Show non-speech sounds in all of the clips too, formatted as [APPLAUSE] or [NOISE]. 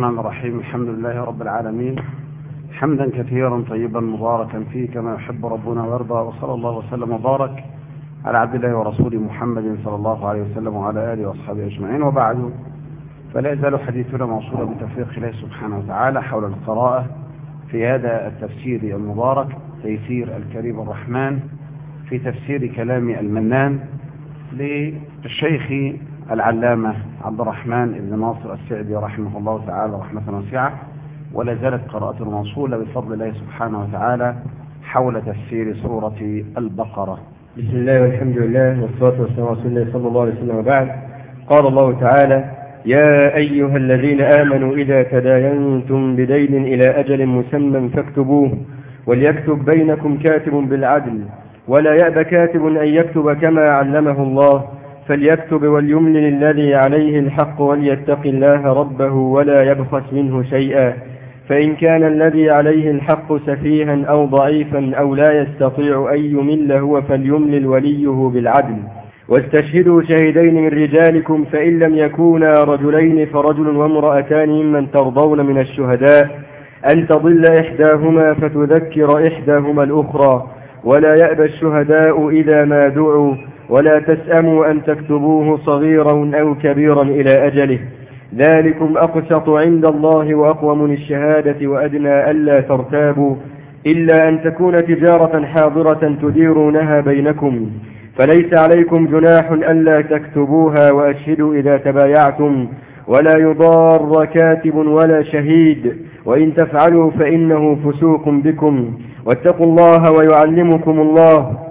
الرحمن الرحيم. الحمد لله رب العالمين. حمدا كثيرا طيبا مباركا فيه كما يحب ربنا ويرضى. وصلى الله وسلم وبارك على عبد الله ورسوله محمد صلى الله عليه وسلم وعلى آله وأصحابه أجمعين. وبعد فلا يزال حديثنا موصولا بتوفيق الله سبحانه وتعالى حول القراءة في هذا التفسير المبارك تيسير الكريم الرحمن في تفسير كلام المنان للشيخ العلامة عبد الرحمن بن ناصر السعدي رحمه الله تعالى رحمة واسعة ولا زالت قراءته موصولة بفضل الله سبحانه وتعالى حول تفسير سورة البقرة. بسم الله والحمد لله والصلاة والسلام على رسول الله صلى الله عليه وسلم وبعد. قال الله تعالى يا أيها الذين آمنوا إذا تداينتم بدين إلى أجل مسمى فاكتبوه وليكتب بينكم كاتب بالعدل ولا يأب كاتب أن يكتب كما علمه الله فليكتب وليملل الذي عليه الحق وليتق الله ربه ولا يبخس منه شيئا. فإن كان الذي عليه الحق سفيها أو ضعيفا أو لا يستطيع أن يمل هو فليملل وليه بالعدل. واستشهدوا شهدين من رجالكم فإن لم يكونا رجلين فرجل وامرأتان ممن ترضون من الشهداء. أن تضل إحداهما فتذكر إحداهما الأخرى. ولا يأبى الشهداء إذا ما دعوا. ولا تسأموا أن تكتبوه صغيرا أو كبيرا إلى أجله. ذلكم أقسط عند الله وأقوم للشهادة وأدنى ألا ترتابوا. إلا أن تكون تجارة حاضرة تديرونها بينكم. فليس عليكم جناح ألا تكتبوها وأشهدوا إذا تبايعتم. ولا يضار كاتب ولا شهيد. وإن تفعلوا فإنه فسوق بكم. واتقوا الله ويعلمكم الله.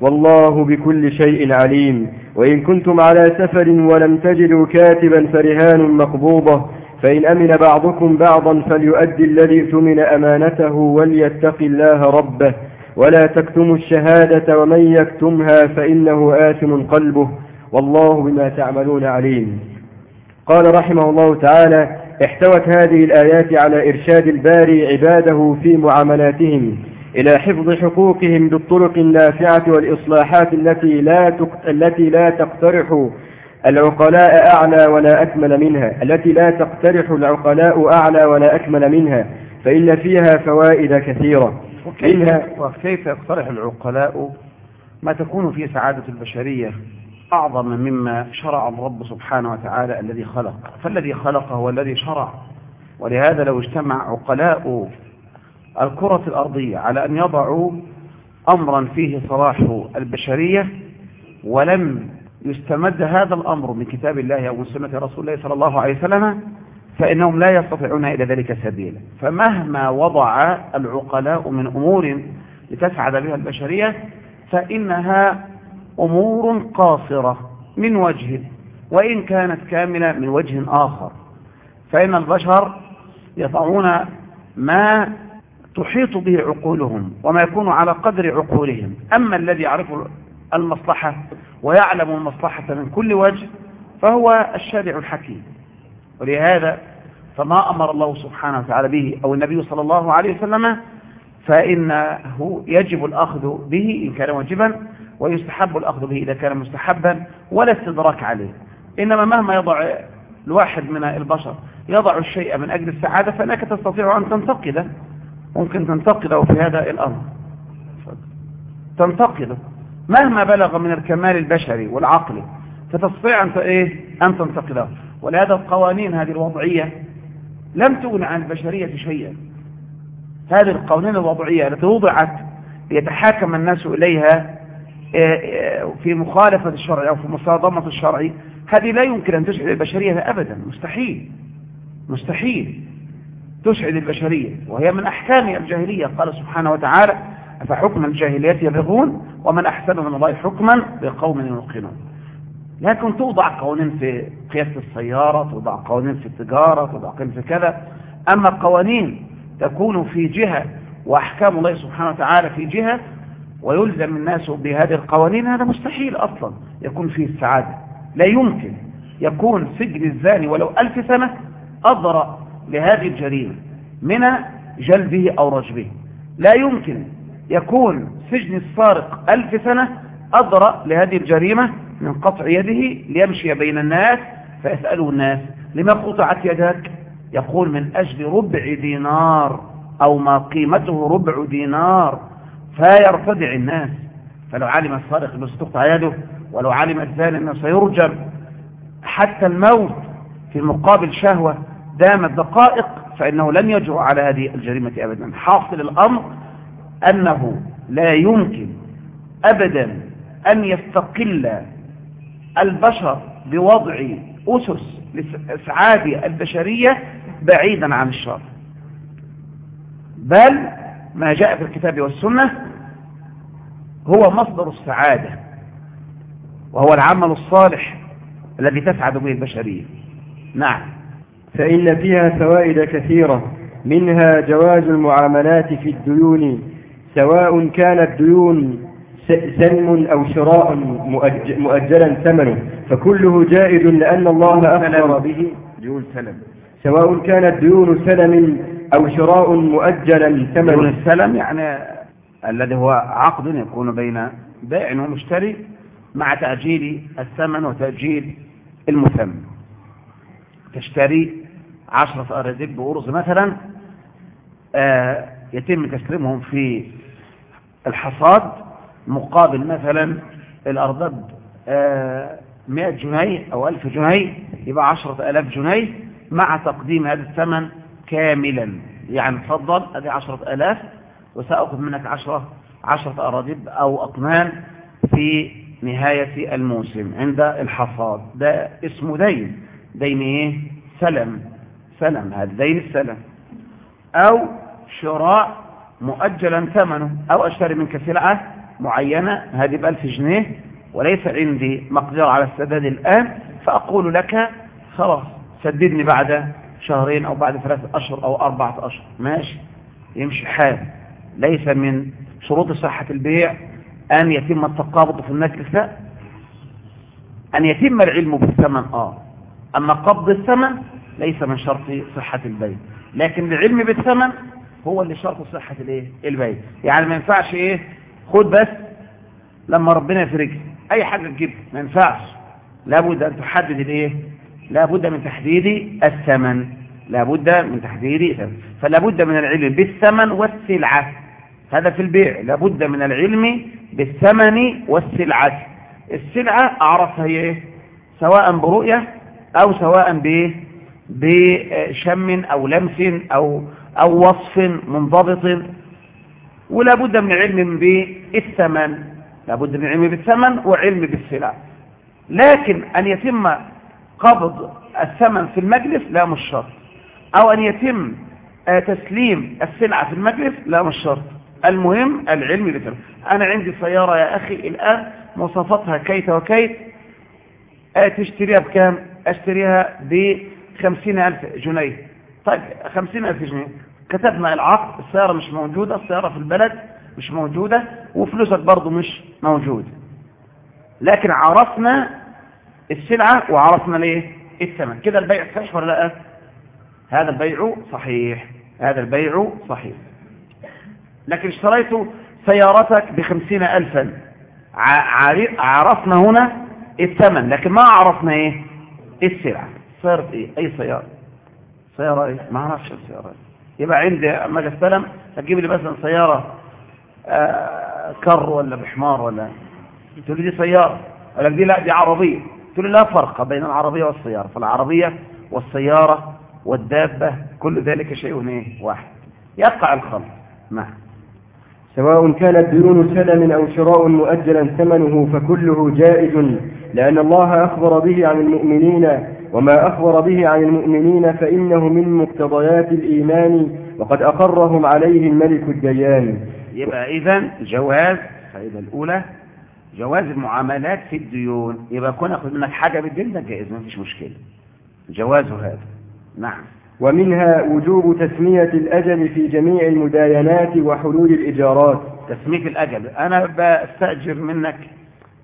والله بكل شيء عليم. وإن كنتم على سفر ولم تجدوا كاتبا فرهان مقبوضة. فإن أمن بعضكم بعضا فليؤدي الذي اؤتمن أمانته وليتق الله ربه. ولا تكتموا الشهادة ومن يكتمها فإنه آثم قلبه. والله بما تعملون عليم. قال رحمه الله تعالى احتوت هذه الآيات على إرشاد الباري عباده في معاملاتهم. إلى حفظ حقوقهم بالطرق النافعة والإصلاحات التي لا التي لا تقترح العقلاء أعلى ولا أكمل منها التي لا تقترح العقلاء أعلى ولا أكمل منها فإن فيها فوائد كثيرة. وكيف, وكيف يقترح العقلاء ما تكون في سعادة البشرية أعظم مما شرع الرب سبحانه وتعالى الذي خلق؟ فالذي خلق هو الذي شرع ولهذا لو اجتمع عقلاء الكرة الأرضية على أن يضعوا أمرا فيه صلاح البشرية ولم يستمد هذا الأمر من كتاب الله أو من سنة رسول الله صلى الله عليه وسلم فإنهم لا يستطيعون إلى ذلك سبيلا. فمهما وضع العقلاء من أمور لتسعد بها البشرية فإنها أمور قاصرة من وجه وإن كانت كاملة من وجه آخر. فإن البشر يضعون ما تحيط به عقولهم وما يكون على قدر عقولهم. أما الذي يعرف المصلحة ويعلم المصلحة من كل وجه فهو الشارع الحكيم. ولهذا فما أمر الله سبحانه وتعالى به أو النبي صلى الله عليه وسلم فإنه يجب الأخذ به إن كان واجبا ويستحب الأخذ به إذا كان مستحبا ولا استدراك عليه. إنما مهما يضع الواحد من البشر يضع الشيء من أجل السعادة فإنك تستطيع أن تنتقده. ممكن تنتقده في هذا الأمر. تنتقده. مهما بلغ من الكمال البشري والعقلي فتستطيع أن إيه؟ أن تنتقده. ولهذا القوانين هذه الوضعية لم تغن عن البشرية شيئا. هذه القوانين الوضعية التي وضعت ليتحاكم الناس إليها آه، آه، في مخالفة الشرع أو في مصادمة الشرع هذه لا يمكن أن تسعد البشرية أبدا. مستحيل. مستحيل. تسعد البشرية وهي من أحكام الجاهلية. قال سبحانه وتعالى أفحكم الجاهلية يبغون ومن أحسن من الله حكما لقوم يوقنون. لكن توضع قوانين في قياس السيارة توضع قوانين في التجارة توضع قوانين في كذا. أما قوانين تكون في جهة وأحكام الله سبحانه وتعالى في جهة ويلزم الناس بهذه القوانين هذا مستحيل أصلا يكون فيه السعادة. لا يمكن. يكون سجن الزاني ولو ألف سنة أضرأ لهذه الجريمة من جلبه أو رجبه. لا يمكن يكون سجن السارق ألف سنة أضرأ لهذه الجريمة من قطع يده ليمشي بين الناس فيسأله الناس لما قطعت يدك؟ يقول من أجل ربع دينار أو ما قيمته ربع دينار. فيرتدع الناس فلو علم السارق أنه ستقطع يده ولو علم الزاني أنه سيرجم حتى الموت في مقابل شهوة دامت دقائق فإنه لن يجرؤ على هذه الجريمة أبدا. حاصل الأمر أنه لا يمكن أبدا أن يستقل البشر بوضع أسس لإسعاد البشرية بعيدا عن الشر. بل ما جاء في الكتاب والسنة هو مصدر السعادة وهو العمل الصالح الذي تسعد به البشرية. نعم. فإن فيها فوائد كثيرة. منها جواز المعاملات في الديون سواء كانت ديون سلم أو شراء مؤجلا ثمنه. فكله جائز لأن الله أخبر به ديون سلم. سواء كانت ديون سلم أو شراء مؤجلا ثمنه. ديون السلم يعني الذي هو عقد يكون بين بائع ومشتري مع تأجيل الثمن وتأجيل المثمن. تشتري عشرة أراضيك بأرز مثلا آه يتم تسليمهم في الحصاد مقابل مثلا الأرضاب آه 100 جنيه أو 1000 جنيه يبقى 10000 جنيه مع تقديم هذا الثمن كاملا. يعني تفضل ادي 10000 وسأخذ منك 10 10 أراضيب أو أطنان في نهاية الموسم عند الحصاد. ده اسمه دين. دين إيه؟ سلم. سلم هذا دين السلم. أو شراء مؤجلا ثمنه أو أشتري منك سلعة معينة هذه بألف جنيه وليس عندي مقدرة على السداد الآن فأقول لك خلاص سددني بعد شهرين أو بعد ثلاثة أشهر أو أربعة أشهر. ماشي؟ يمشي حال. ليس من شروط صحة البيع أن يتم التقابض في المجلس لا أن يتم العلم بالثمن آه. أما قبض الثمن ليس من شرط صحة البيع لكن العلم بالثمن هو اللي شرط صحة الايه؟ البيع يعني ما ينفعش إيه؟ خد بس لما ربنا يفرج أي حاجة تجيب ما ينفعش. لابد أن تحدد الايه؟ لابد من تحديد الثمن. لابد من تحديد الثمن. فلابد من العلم بالثمن والسلعة. هذا في البيع. لابد من العلم بالثمن والسلعة. السلعة أعرفها هي إيه؟ سواء برؤية أو سواء بإيه؟ بشم أو لمس أو أو وصف منضبط ولا بد من علم بالثمن لا بد من علم بالثمن وعلم بالسلع. لكن أن يتم قبض الثمن في المجلس لا مش شرط. أو أن يتم تسليم السلعة في المجلس لا مش شرط. المهم العلم بالثمن. أنا عندي سيارة يا أخي الآن مواصفاتها كيت وكيت. تشتريها بكام؟ أشتريها بخمسين ألف جنيه. طيب خمسين ألف جنيه. كتبنا العقد السيارة مش موجودة السيارة في البلد مش موجودة وفلوسك برضو مش موجودة. لكن عرفنا السلعة وعرفنا ليه؟ الثمن. كده البيع صحيح ولا لأ؟ هذا البيع صحيح. هذا البيع صحيح. لكن اشتريت سيارتك بخمسين ألفا. عرفنا هنا الثمن لكن ما عرفنا إيه؟ السلعة. سيارة إيه؟ أي سيارة. سيارة إيه؟ ما أعرفش السيارة. يبقى عندي اما استلم أجيب لي مثلا سيارة آه كر ولا بحمار ولا؟ تقول لي دي سيارة. أقول دي لا دي عربية. تقول لي لا فرق بين العربية والسيارة. فالعربية والسيارة والدابة كل ذلك شيء إيه؟ واحد. يقع الخلط نعم سواء كانت ديون سلم أو شراء مؤجلا ثمنه فكله جائز لأن الله أخبر به عن المؤمنين وما أخبر به عن المؤمنين فإنه من مقتضيات الإيمان وقد أقرهم عليه الملك الديان يبقى إذا جواز الفائدة الأولى جواز المعاملات في الديون. يبقى كون أخذ منك حاجة بالدين ده جائز ما فيش مشكلة. جوازه هذا. نعم. ومنها وجوب تسمية الأجل في جميع المداينات وحلول الإجارات تسمية الأجل. أنا بستأجر منك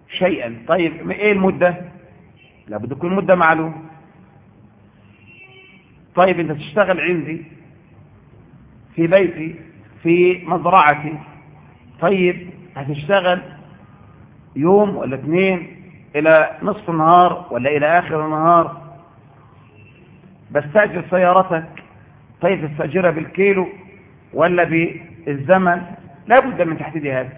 شيئا. طيب إيه المدة؟ لابد تكون مدة معلومة. طيب انت تشتغل عندي في بيتي في مزرعتي. طيب هتشتغل يوم ولا اثنين إلى نصف النهار ولا إلى آخر النهار؟ بستأجر سيارتك. طيب تستأجرها بالكيلو ولا بالزمن؟ لا بد من تحديد هذا.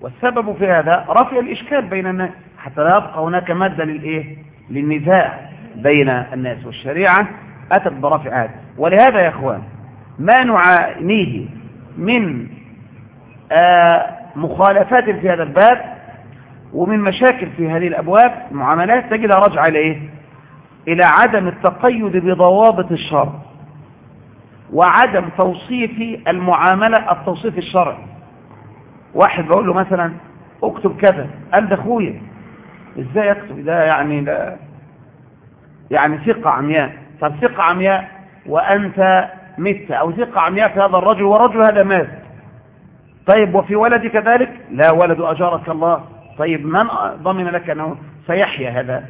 والسبب في هذا رفع الإشكال بين الناس حتى لا يبقى هناك مادة للإيه؟ للنزاع بين الناس والشريعة. أتت برفع هذا ولهذا يا أخوان ما نعانيه من آه مخالفات في هذا الباب ومن مشاكل في هذه الأبواب المعاملات تجدها راجعة إلى إيه؟ إلى عدم التقيد بضوابط الشرع وعدم توصيف المعاملة التوصيف الشرعي. واحد بقول له مثلا اكتب كذا. قال ده أخويا. إزاي أكتب؟ ده يعني ده يعني ثقة عمياء. طب ثقة عمياء وأنت مت أو ثقة عمياء في هذا الرجل ورجل هذا مات. طيب وفي ولدي كذلك؟ لا ولد أجارك الله. طيب من ضمن لك أنه سيحيا هذا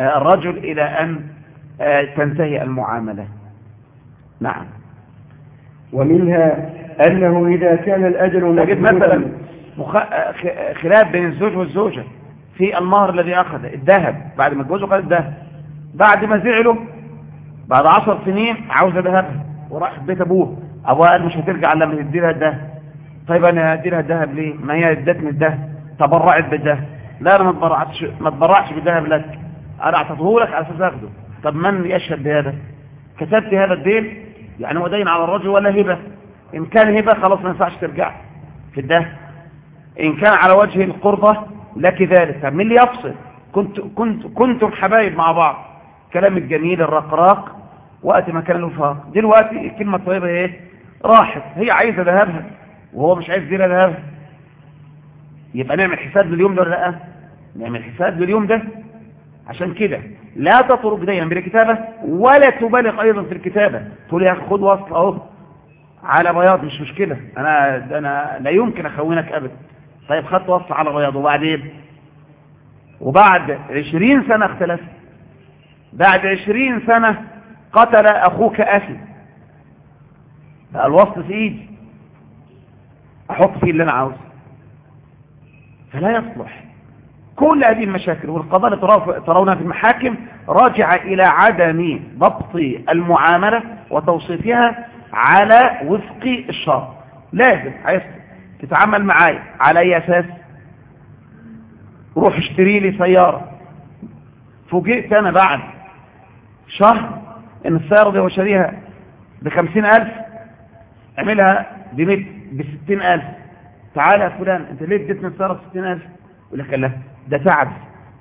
الرجل إلى أن تنتهي المعاملة؟ نعم. ومنها أنه إذا كان الأجل تجد مثلا مخ... خلاف بين الزوج والزوجة في المهر الذي أخذ الذهب. بعد ما اتجوزوا قال الذهب. بعد ما زعلوا بعد عشر سنين عاوز ذهبها وراح بيت أبوه. أبوها قال مش هترجع لما تدي لها الذهب طيب أنا هدي لها الذهب ليه؟ ما هي ادتني الذهب تبرعت بالذهب لا أنا ما تبرعتش ما تبرعش بالذهب لك. أنا أعطته لك على أساس أخده. طب من يشهد بهذا؟ كتبت هذا الدين؟ يعني هو دين على الرجل ولا هبة؟ إن كان هبة خلاص ما ينفعش ترجع. في الدهب إن كان على وجه القربة لك ذلك. مين اللي يفصل؟ كنت كنت كنتم حبايب مع بعض. كلام الجميل الرقراق وقت ما كان الوفاق دلوقتي الكلمة الطيبة إيه؟ راحت. هي عايزة ذهبها. وهو مش عايز يديلها ذهبها. يبقى نعمل حساب لليوم ده ولا لأ؟ نعمل حساب لليوم ده. عشان كده لا تطرق دايما بالكتابة ولا تبالغ أيضا في الكتابة. تقول يا خد وصل أهو. على بياض مش مشكلة. أنا أنا لا يمكن أخونك ابدا طيب خدت وصل على بياض. وبعدين؟ وبعد عشرين سنة اختلف بعد عشرين سنة قتل أخوك أخي. بقى الوصل في ايدي أحط فيه اللي أنا عاوزه. فلا يصلح. كل هذه المشاكل والقضايا اللي ترونها في المحاكم راجعة إلى عدم ضبط المعاملة وتوصيفها على وفق الشرع. لازم عايز تتعامل معايا. على أي أساس؟ روح اشتري لي سيارة. فوجئت أنا بعد شهر إن السيارة دي وشاريها بخمسين ألف اعملها بمئة بستين ألف. تعالى يا فلان أنت ليه اديتني السيارة بستين ألف؟ يقول لك لا ده تعب.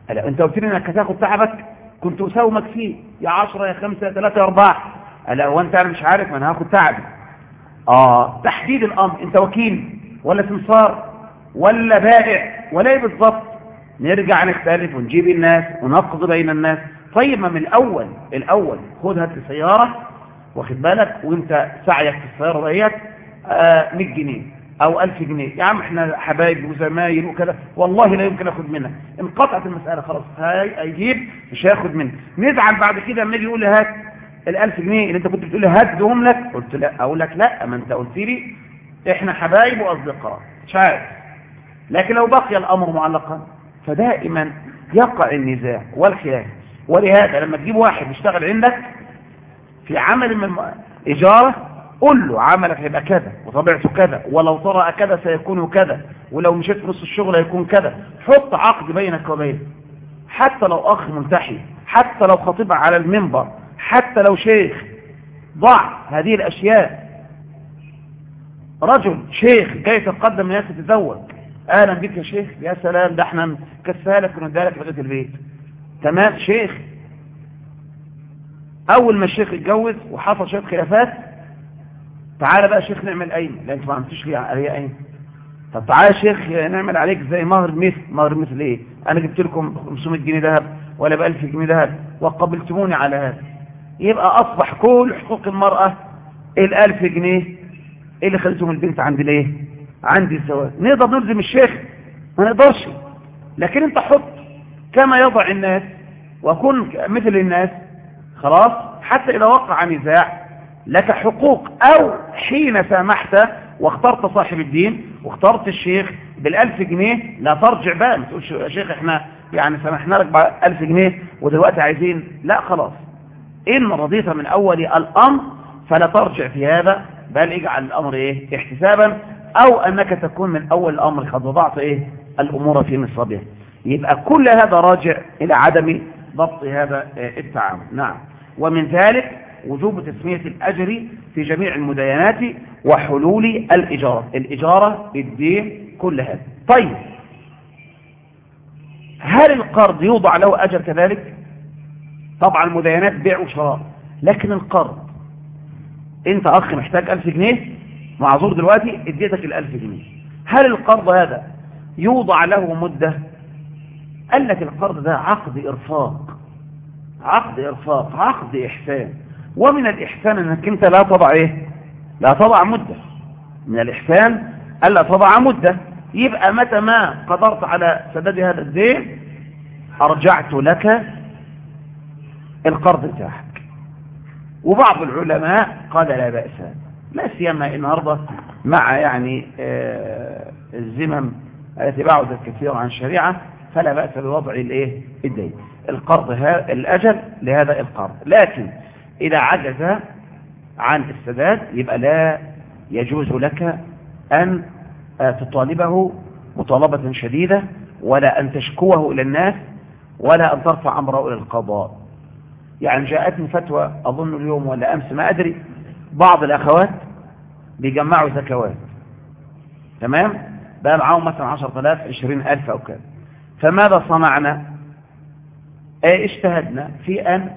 ألا أنت قلت لي إنك هتاخد تعبك كنت أساومك فيه يا عشرة يا خمسة يا ثلاثة يا أربعة. ألا هو أنت أنا مش عارف ما أنا هاخد تعبي آه تحديد الأمر. أنت وكيل ولا سمسار ولا بائع ولا إيه بالظبط؟ نرجع نختلف ونجيب الناس ونقضي بين الناس. طيب ما من الأول الأول خد هات سيارة واخد بالك وانت سعيك في السيارة ديت آه 100 جنيه أو ألف جنيه. يا عم إحنا حبايب وزمايل وكذا والله لا يمكن اخد منها انقطعت المسألة خلاص هاي هيجيب مش هياخد منها نزعل بعد كده لما يجي يقول لي هات الألف جنيه اللي انت كنت بتقول لي هاتهم لك. قلت لا أقول لك لا ما انت قلت لي إحنا حبايب وأصدقاء مش عارف. لكن لو بقي الأمر معلقا فدائما يقع النزاع والخلاف. ولهذا لما تجيب واحد يشتغل عندك في عمل من اجاره قل له عملك هيبقى كذا وطبيعته كذا ولو طرأ كذا سيكون كذا ولو مشيت في نص الشغل هيكون كذا. حط عقد بينك وبينه. حتى لو أخ ملتحي حتى لو خطيب على المنبر حتى لو شيخ ضع هذه الأشياء. رجل شيخ جاي يتقدم الناس تتزوج؟ أهلا بك يا شيخ يا سلام ده إحنا كسالك وندالك لغاية البيت. تمام شيخ؟ أول ما الشيخ اتجوز وحصل شوية خلافات تعالى بقى شيخ نعمل قايمة. لا أنت ما عملتش لي عليا قايمة. طب تعالى يا شيخ نعمل عليك زي مهر مثل. مهر مثل إيه؟ أنا جبت لكم 500 جنيه ذهب ولا ب 1000 جنيه ذهب وقبلتموني على هذا. يبقى أصبح كل حقوق المرأة ال 1000 جنيه. إيه اللي خلتهم البنت عندي ليه؟ عندي الزواج. نقدر نلزم الشيخ؟ ما نقدرش. لكن أنت حط كما يضع الناس وكن مثل الناس خلاص؟ حتى إذا وقع نزاع لك حقوق. أو حين سامحت واخترت صاحب الدين واخترت الشيخ بالألف جنيه لا ترجع بقى. ما تقولش يا شيخ إحنا يعني سامحنا لك بالف جنيه ودلوقتي عايزين. لا خلاص. إن رضيت من أول الأمر فلا ترجع في هذا بل اجعل الأمر إيه؟ احتسابا. أو أنك تكون من أول الأمر قد وضعت إيه؟ الأمور في نصابها. يبقى كل هذا راجع إلى عدم ضبط هذا التعامل. نعم. ومن ذلك وجوب تسمية الأجر في جميع المدينات وحلول الإجارة الإجارة الدين كل هذا. طيب. هل القرض يوضع له أجر كذلك؟ طبعا المدينات بيع وشراء لكن القرض أنت أخ محتاج ألف جنيه معذور دلوقتي اديتك الألف جنيه. هل القرض هذا يوضع له مدة قال لك القرض ده عقد إرفاق. عقد إرفاق عقد إحسان. ومن الإحسان أنك أنت لا تضع إيه؟ لا تضع مدة. من الإحسان ألا تضع مدة. يبقى متى ما قدرت على سداد هذا الدين أرجعت لك القرض بتاعك. وبعض العلماء قال لا بأس. لا سيما النهارده مع يعني آه الزمم التي بعدت كثيرا عن الشريعة. فلا بأس بوضع الإيه؟ الدين. القرض الأجل لهذا القرض. لكن إذا عجز عن السداد يبقى لا يجوز لك أن تطالبه مطالبة شديدة ولا أن تشكوه إلى الناس ولا أن ترفع أمره إلى القضاء. يعني جاءتني فتوى أظن اليوم ولا أمس ما أدري بعض الأخوات بيجمعوا زكوات. تمام؟ بقى معاهم مثلا 10000 20000 أو كذا فماذا صنعنا؟ اجتهدنا في أن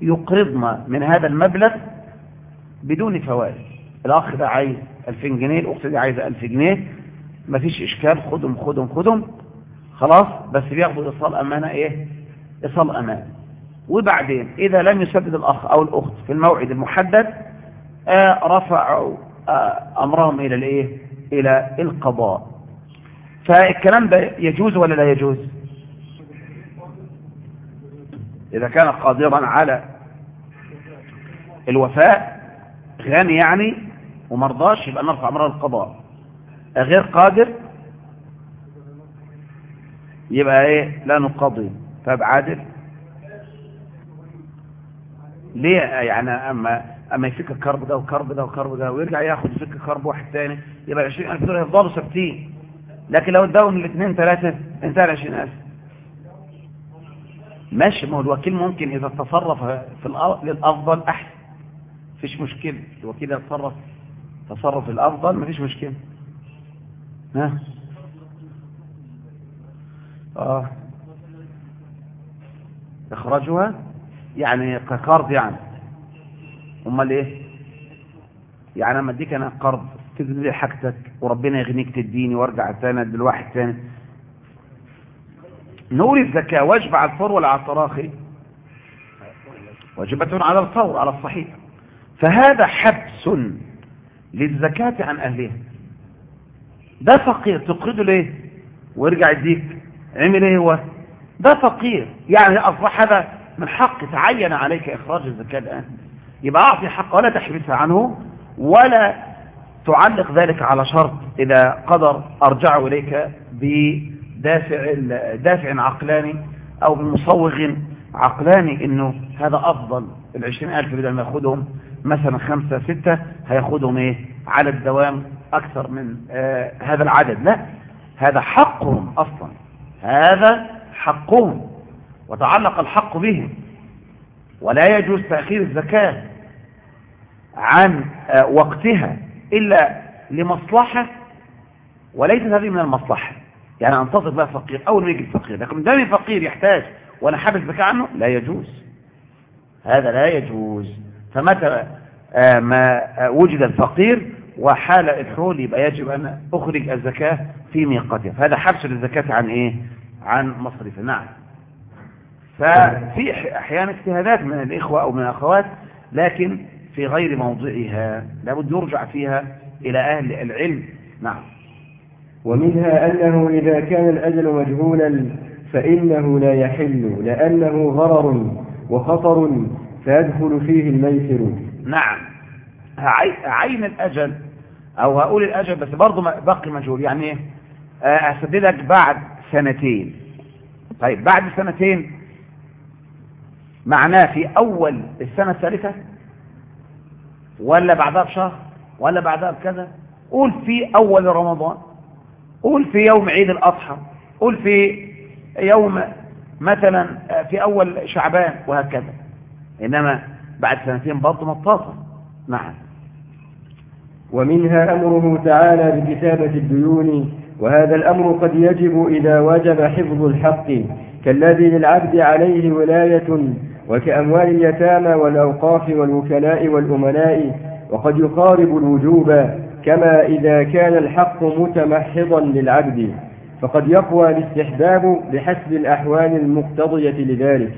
يقرضنا من هذا المبلغ بدون فوائد. الأخ ده عايز 2000 جنيه الأخت دي عايزة 1000 جنيه مفيش إشكال خدهم خدهم خدهم. خلاص بس بياخدوا إيصال أمانة إيه؟ إيصال أمانة. وبعدين إذا لم يسدد الأخ أو الأخت في الموعد المحدد آه رفعوا آه أمرهم إلى الإيه؟ إلى القضاء. فالكلام ده يجوز ولا لا يجوز؟ إذا كان قادرا على الوفاء غني يعني ومرضاش يبقى نرفع أمره القضاء غير قادر يبقى إيه؟ لا نقضي طب عادل؟ ليه؟ يعني أما أما يفك الكرب ده وكرب ده وكرب ده ويرجع ياخد يفك كرب واحد تاني يبقى 20000 دول يفضلوا ثابتين. لكن لو اداهم الاثنين ثلاثة انتهى ال 20000 ماشي ما هو الوكيل ممكن إذا تصرف في للأفضل أحسن. مفيش مشكلة. الوكيل يتصرف تصرف الافضل مفيش مشكلة. ها؟ آه. اخراجها يعني كقرض يعني. أمال إيه؟ يعني أما أديك أنا قرض تجد لي حاجتك وربنا يغنيك تديني وأرجع ادي لواحد تاني. نقول الزكاة واجب على الفور ولا على التراخي؟ واجبة على الفور على الصحيح. فهذا حبس للزكاة عن أهلها. ده فقير. تقرضه ليه؟ ويرجع يديك. عمل إيه هو؟ ده فقير. يعني أصبح هذا من حق. تعين عليك إخراج الزكاة الآن. يبقى أعطي حق ولا تحبسها عنه ولا تعلق ذلك على شرط إذا قدر أرجعه إليك بدافع دافع عقلاني أو بمصوغ عقلاني إنه هذا أفضل العشرين ألف بدل ما ياخدهم مثلا خمسة ستة هياخدهم إيه؟ على الدوام أكثر من آه هذا العدد. لا هذا حقهم أصلا. هذا حقهم. وتعلق الحق بهم. ولا يجوز تأخير الزكاة عن آه وقتها إلا لمصلحة وليست هذه من المصلحة. يعني أنتظر بقى فقير. أول ما يجي الفقير. لكن دام فقير يحتاج وأنا حابس زكاة عنه لا يجوز. هذا لا يجوز. فمتى آه ما آه وجد الفقير وحال الحول يبقى يجب أن أخرج الزكاة في ميقاتها. فهذا حبس للزكاة عن إيه؟ عن مصرفه نعم. ففي أحيانا اجتهادات من الإخوة أو من الأخوات لكن في غير موضعها. لابد يرجع فيها إلى أهل العلم. نعم. ومنها أنه إذا كان الأجل مجهولا فإنه لا يحل لأنه غرر وخطر فيدخل فيه الميسر. نعم. عين الأجل أو هقول الأجل بس برضه باقي مجهول. يعني إيه أسددك بعد سنتين. طيب بعد سنتين معناه في أول السنة الثالثة؟ ولا بعدها بشهر؟ ولا بعدها بكذا؟ قول في أول رمضان. قول في يوم عيد الأضحى قول في يوم مثلا في أول شعبان وهكذا. إنما بعد سنتين برضه مطاطة نعم. ومنها أمره تعالى بكتابة الديون وهذا الأمر قد يجب إذا وجب حفظ الحق كالذي للعبد عليه ولاية وكأموال اليتامى والأوقاف والوكلاء والأمناء وقد يقارب الوجوب. كما إذا كان الحق متمحضا للعبد فقد يقوى الاستحباب بحسب الأحوال المقتضية لذلك.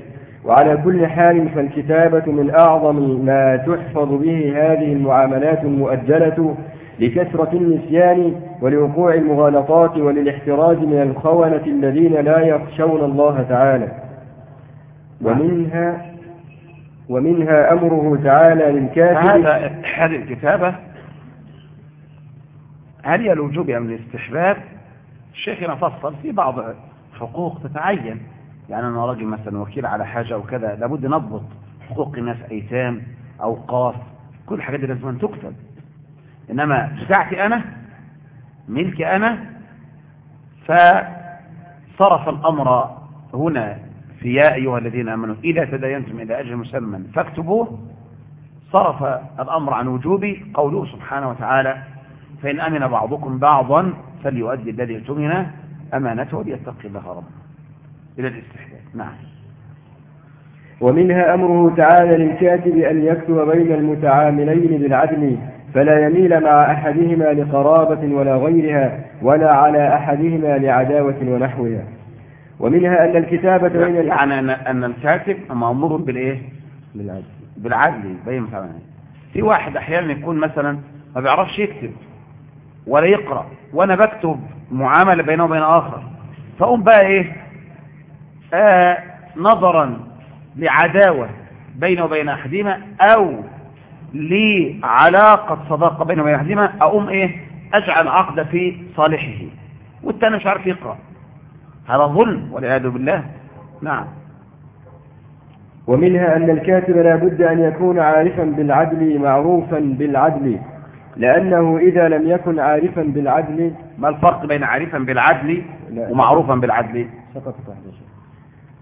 وعلى كل حال فالكتابة من أعظم ما تحفظ به هذه المعاملات المؤجلة لكثرة النسيان ولوقوع المغالطات وللاحتراز من الخونة الذين لا يخشون الله تعالى. ومنها ومنها أمره تعالى للكاتب هذا هذه الكتابة هل هي الوجوب أم الاستحباب؟ الشيخ فصل في بعض حقوق تتعين. يعني أنا راجل مثلا وكيل على حاجة أو كذا لابد نضبط حقوق الناس أيتام أوقاف كل الحاجات دي لازم تكتب. إنما بتاعتي أنا ملكي أنا فصرف الأمر هنا في يا أيها الذين آمنوا إذا تدينتم إلى أجل مسمى فاكتبوه. صرف الأمر عن وجوبي قوله سبحانه وتعالى فإن أمن بعضكم بعضا فليؤدي الذي اؤتمن أمانته وليتقي الله ربه. إلى الاستحلال نعم. ومنها أمره تعالى للكاتب أن يكتب بين المتعاملين بالعدل فلا يميل مع أحدهما لقرابة ولا غيرها ولا على أحدهما لعداوة ونحوها. ومنها أن الكتابة بين يعني أن, أن الكاتب مأمور بالإيه؟ بالعدل. بالعدل بين المتعاملين في واحد أحيانا يكون مثلا ما بيعرفش يكتب. ولا يقرأ وأنا بكتب معاملة بينه وبين آخر. فأقوم بقى إيه؟ آه نظرا لعداوة بينه وبين أحدهما أو لعلاقة صداقة بينه وبين أحدهما أقوم إيه؟ أجعل عقد في صالحه. والتاني مش عارف يقرأ. هذا ظلم والعياذ بالله. نعم. ومنها أن الكاتب لا بد أن يكون عارفا بالعدل معروفا بالعدل. لأنه إذا لم يكن عارفا بالعدل ما الفرق بين عارفا بالعدل ومعروفا بالعدل؟ سقط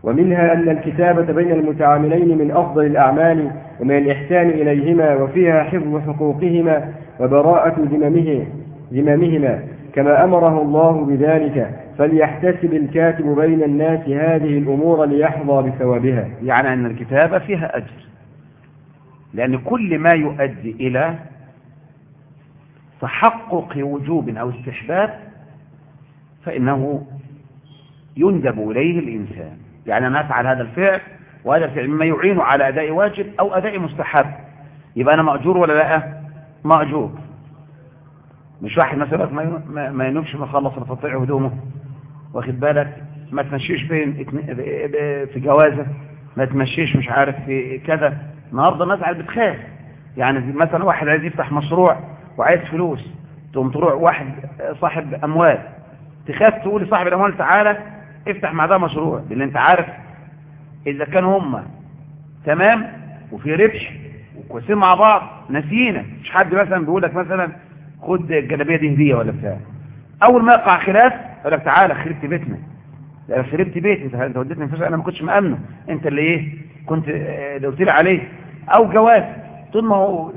ومنها أن الكتابة بين المتعاملين من أفضل الأعمال ومن الإحسان إليهما وفيها حفظ حقوقهما وبراءة ذممه ذممهما كما أمره الله بذلك فليحتسب الكاتب بين الناس هذه الأمور ليحظى بثوابها. يعني أن الكتابة فيها أجر. لأن كل ما يؤدي إلى تحقق وجوب أو استحباب فإنه يندب إليه الإنسان. يعني أنا أفعل هذا الفعل وهذا الفعل مما يعين على أداء واجب أو أداء مستحب. يبقى أنا مأجور ولا لا؟ مأجور. مش واحد مثلا ما, ما ينوبش مخلص تطيع هدومه. واخد بالك؟ ما تمشيش فين في جوازة. ما تمشيش مش عارف في كذا. النهارده الناس بتخاف. يعني مثلا واحد عايز يفتح مشروع وعايز فلوس تقوم تروح واحد صاحب أموال تخاف تقول لصاحب الأموال تعالى افتح مع ده مشروع لأن أنت عارف إذا كانوا هم تمام وفي ربح وكويسين مع بعض نسينا مش حد مثلا بيقول لك مثلا خد الجلابية دي هدية ولا بتاع. أول ما يقع خلاف يقول لك تعالى خربت بيتنا. خربت بيتي أنت وديتني فلوس أنا ما كنتش مامنه أنت اللي إيه؟ كنت اللي قلت لي عليه. أو جواز طول ما هو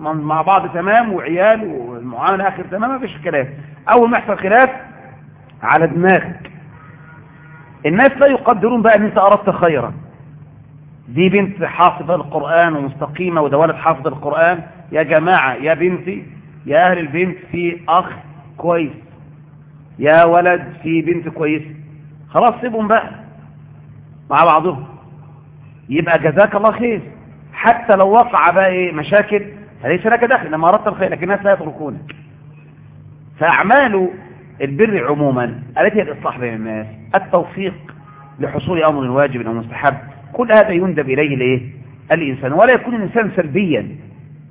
مع بعض تمام وعيال والمعامله آخر تمام ما فيش خلاف أول ما يحصل خلاف على دماغك. الناس لا يقدرون بقى إن أنت أردت خيرا. دي بنت حافظة القرآن ومستقيمة ودولة حافظ القرآن. يا جماعة يا بنتي يا أهل البنت في أخ كويس. يا ولد في بنت كويسة خلاص سيبهم بقى مع بعضهم. يبقى جزاك الله خير. حتى لو وقع بقى إيه مشاكل فليس لك دخل لما أردت الخير لكن الناس لا يتركونك فأعمال البر عموما التي الإصلاح بين الناس التوفيق لحصول أمر واجب أو مستحب كل هذا يندب إليه الايه الإنسان. ولا يكون الإنسان سلبيا.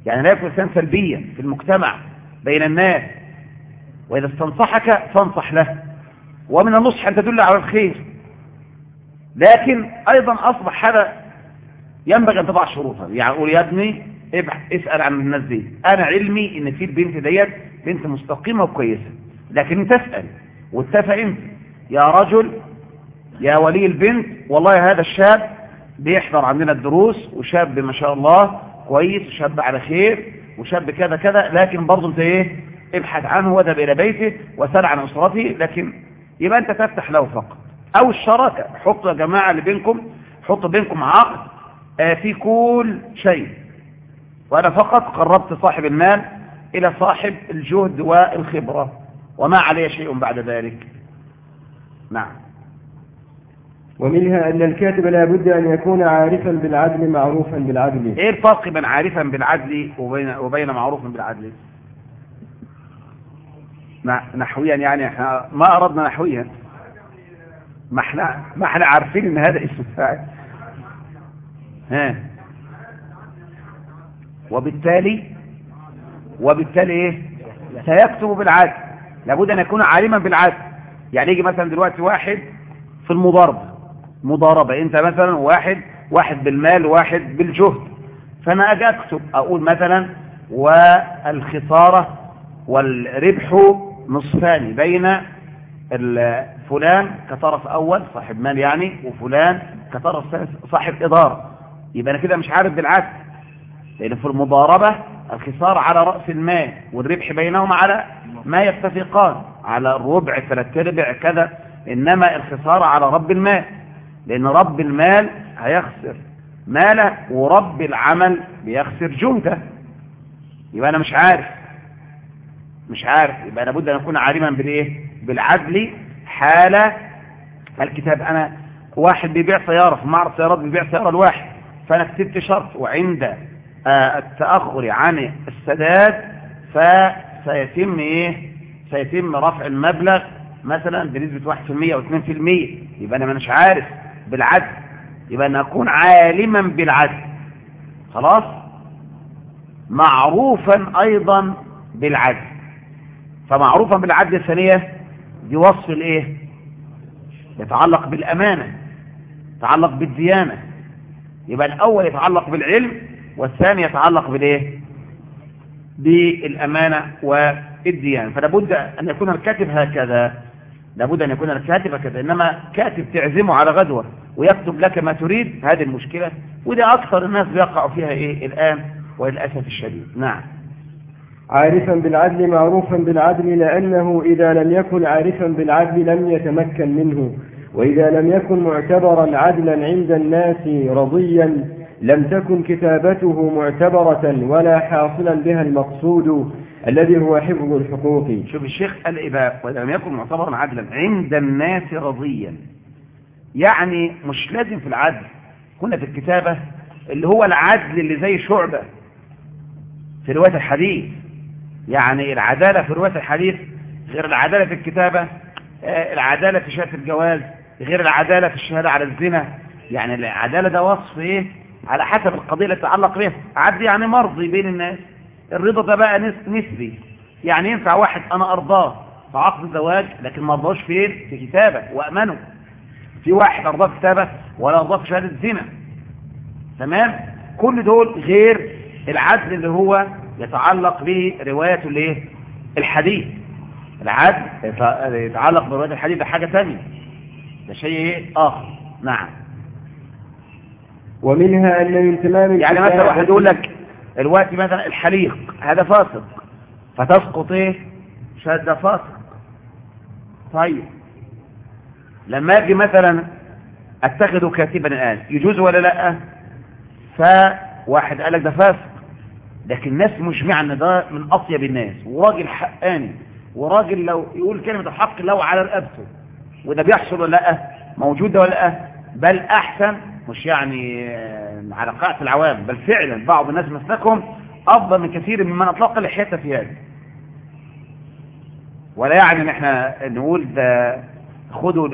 يعني لا يكون الإنسان سلبيا في المجتمع بين الناس. وإذا استنصحك فانصح له. ومن النصح أن تدل على الخير. لكن أيضا أصبح هذا ينبغي أن تضع شروطا. يعني قول يا ابني اسأل عن الناس دي. أنا علمي إن في البنت ديت بنت مستقيمة وكويسة. لكن تسأل واتفق أنت. يا رجل يا ولي البنت والله هذا الشاب بيحضر عندنا الدروس وشاب ما شاء الله كويس وشاب على خير وشاب كذا كذا. لكن برضه أنت إيه؟ ابحث عنه واذهب إلى بيته وسأل عن أسرته. لكن يبقى أنت تفتح له فقط. أو الشراكه حطوا يا جماعة اللي بينكم حطوا بينكم عقد. آه في كل شيء. وأنا فقط قربت صاحب المال إلى صاحب الجهد والخبرة وما عليه شيء بعد ذلك. نعم. ومنها أن الكاتب لا بد أن يكون عارفا بالعدل معروفا بالعدل. إيه الفرق بين عارفا بالعدل وبين, وبين معروفا بالعدل. نحويا يعني إحنا ما أردنا نحويا. ما إحنا ما إحنا عارفين إن هذا [LAUGHS] اسم فاعل ها. وبالتالي وبالتالي إيه؟ سيكتب بالعدل. لابد أن يكون عالما بالعدل. يعني يجي مثلا دلوقتي واحد في المضاربة. مضاربة. أنت مثلا واحد واحد بالمال واحد بالجهد. فأنا أجي أكتب. أقول مثلا والخسارة والربح نصفان بين فلان كطرف أول صاحب مال يعني وفلان كطرف صاحب إدارة. يبقى أنا كده مش عارف بالعكس لأن في المضاربة الخساره على رأس المال والربح بينهما على ما يتفقان على الربع ثلاث ارباع كذا إنما الخساره على رب المال لأن رب المال هيخسر ماله ورب العمل بيخسر جهده. يبقى أنا مش عارف مش عارف يبقى لابد أن أكون عالما بالإيه؟ بالعدل حال الكتاب. أنا واحد بيبيع سيارة في معرض سيارات بيبيع سيارة لواحد فأنا كتبت شرط وعند آه، التأخر عن السداد فسيتم إيه؟ سيتم رفع المبلغ مثلا بنسبة 1% أو 2% يبقى أنا مش عارف بالعدل. يبقى ان أكون عالما بالعدل. خلاص؟ معروفا أيضا بالعدل. فمعروفا بالعدل الثانية دي وصف الإيه؟ يتعلق بالأمانة يتعلق بالديانة. يبقى الأول يتعلق بالعلم والثاني يتعلق بالايه؟ بالأمانة والديانة فلا بد أن يكون الكاتب هكذا. لابد أن يكون الكاتب هكذا. إنما كاتب تعزمه على غدوة ويكتب لك ما تريد هذه المشكلة. وده أكثر الناس بيقعوا فيها إيه؟ الآن وللاسف الشديد. نعم. عارفا بالعدل معروفا بالعدل لأنه إذا لم يكن عارفا بالعدل لم يتمكن منه. وإذا لم يكن معتبرا عدلا عند الناس رضيا لم تكن كتابته معتبرة ولا حاصلا بها المقصود الذي هو حفظ الحقوق. شوف الشيخ قال وإذا لم يكن معتبرا عدلا عند الناس رضيا. يعني مش لازم في العدل. كنا في الكتابة اللي هو العدل اللي زي شعبة في رواية الحديث. يعني العدالة في رواية الحديث غير العدالة في الكتابة آه، العدالة في شهادة الجواز غير العدالة في الشهادة على الزنا. يعني العدالة ده وصف إيه؟ على حسب القضية اللي تتعلق بها. عدل يعني مرضي بين الناس. الرضا ده بقى نسبي. يعني ينفع واحد أنا أرضاه في عقد الزواج لكن ما ارضاش فين في كتابة. وأمنه. في واحد أرضاه في كتابة ولا أرضاه في شهادة زنا تمام؟ كل دول غير العدل اللي هو يتعلق به رواية الايه الحديث. العدل يتعلق برواية الحديث ده حاجة ثانية ده شيء إيه؟ آخر. نعم. ومنها أن من تمام يعني مثلا واحد يقول لك الوقت مثلا الحليق هذا فاسق. فتسقط إيه؟ شهادة فاسق. طيب. لما أجي مثلا اتخذه كاتبا الآن يجوز ولا لأ؟ فواحد قال لك ده فاسق. لكن الناس مجمعة إن ده من أطيب الناس. وراجل حقاني. وراجل لو يقول كلمة الحق لو على رقبته. وده بيحصل ولا لأ؟ موجود ولا لأ؟ بل أحسن مش يعني على قاعة العوام بل فعلا بعض الناس مسلكهم أفضل من كثير ممن أطلق لحيته في هذا ولا يعني إن إحنا نقول ده خدوا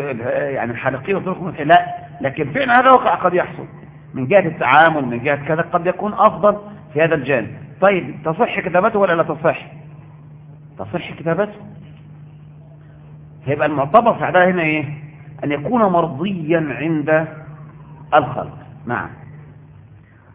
يعني الحلقين وتركوا لا لكن فعلا هذا وقع قد يحصل. من جهة التعامل من جهة كذا قد يكون أفضل في هذا الجانب. طيب تصح كتابته ولا لا تصح؟ تصح كتابته. هيبقى المعتبر في هنا إيه؟ أن يكون مرضيا عند الخلق. نعم.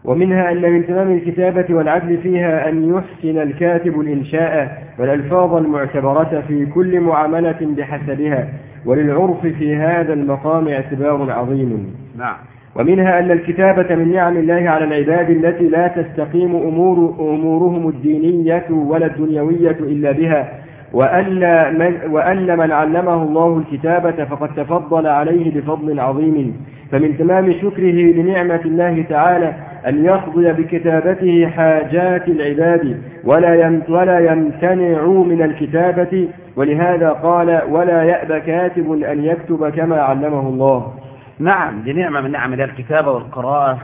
ومنها أن من تمام الكتابة والعدل فيها أن يحسن الكاتب الإنشاء والألفاظ المعتبرة في كل معاملة بحسبها وللعرف في هذا المقام اعتبار عظيم. نعم. ومنها أن الكتابة من نعم الله على العباد التي لا تستقيم أمور أمورهم الدينية ولا الدنيوية إلا بها وأن من, وأن من علمه الله الكتابة فقد تفضل عليه بفضل عظيم. فمن تمام شكره لنعمة الله تعالى أن يقضي بكتابته حاجات العباد ولا ولا يمتنع من الكتابة ولهذا قال ولا يأبى كاتب أن يكتب كما علمه الله. نعم دي نعمة من نعم الكتابة والقراءة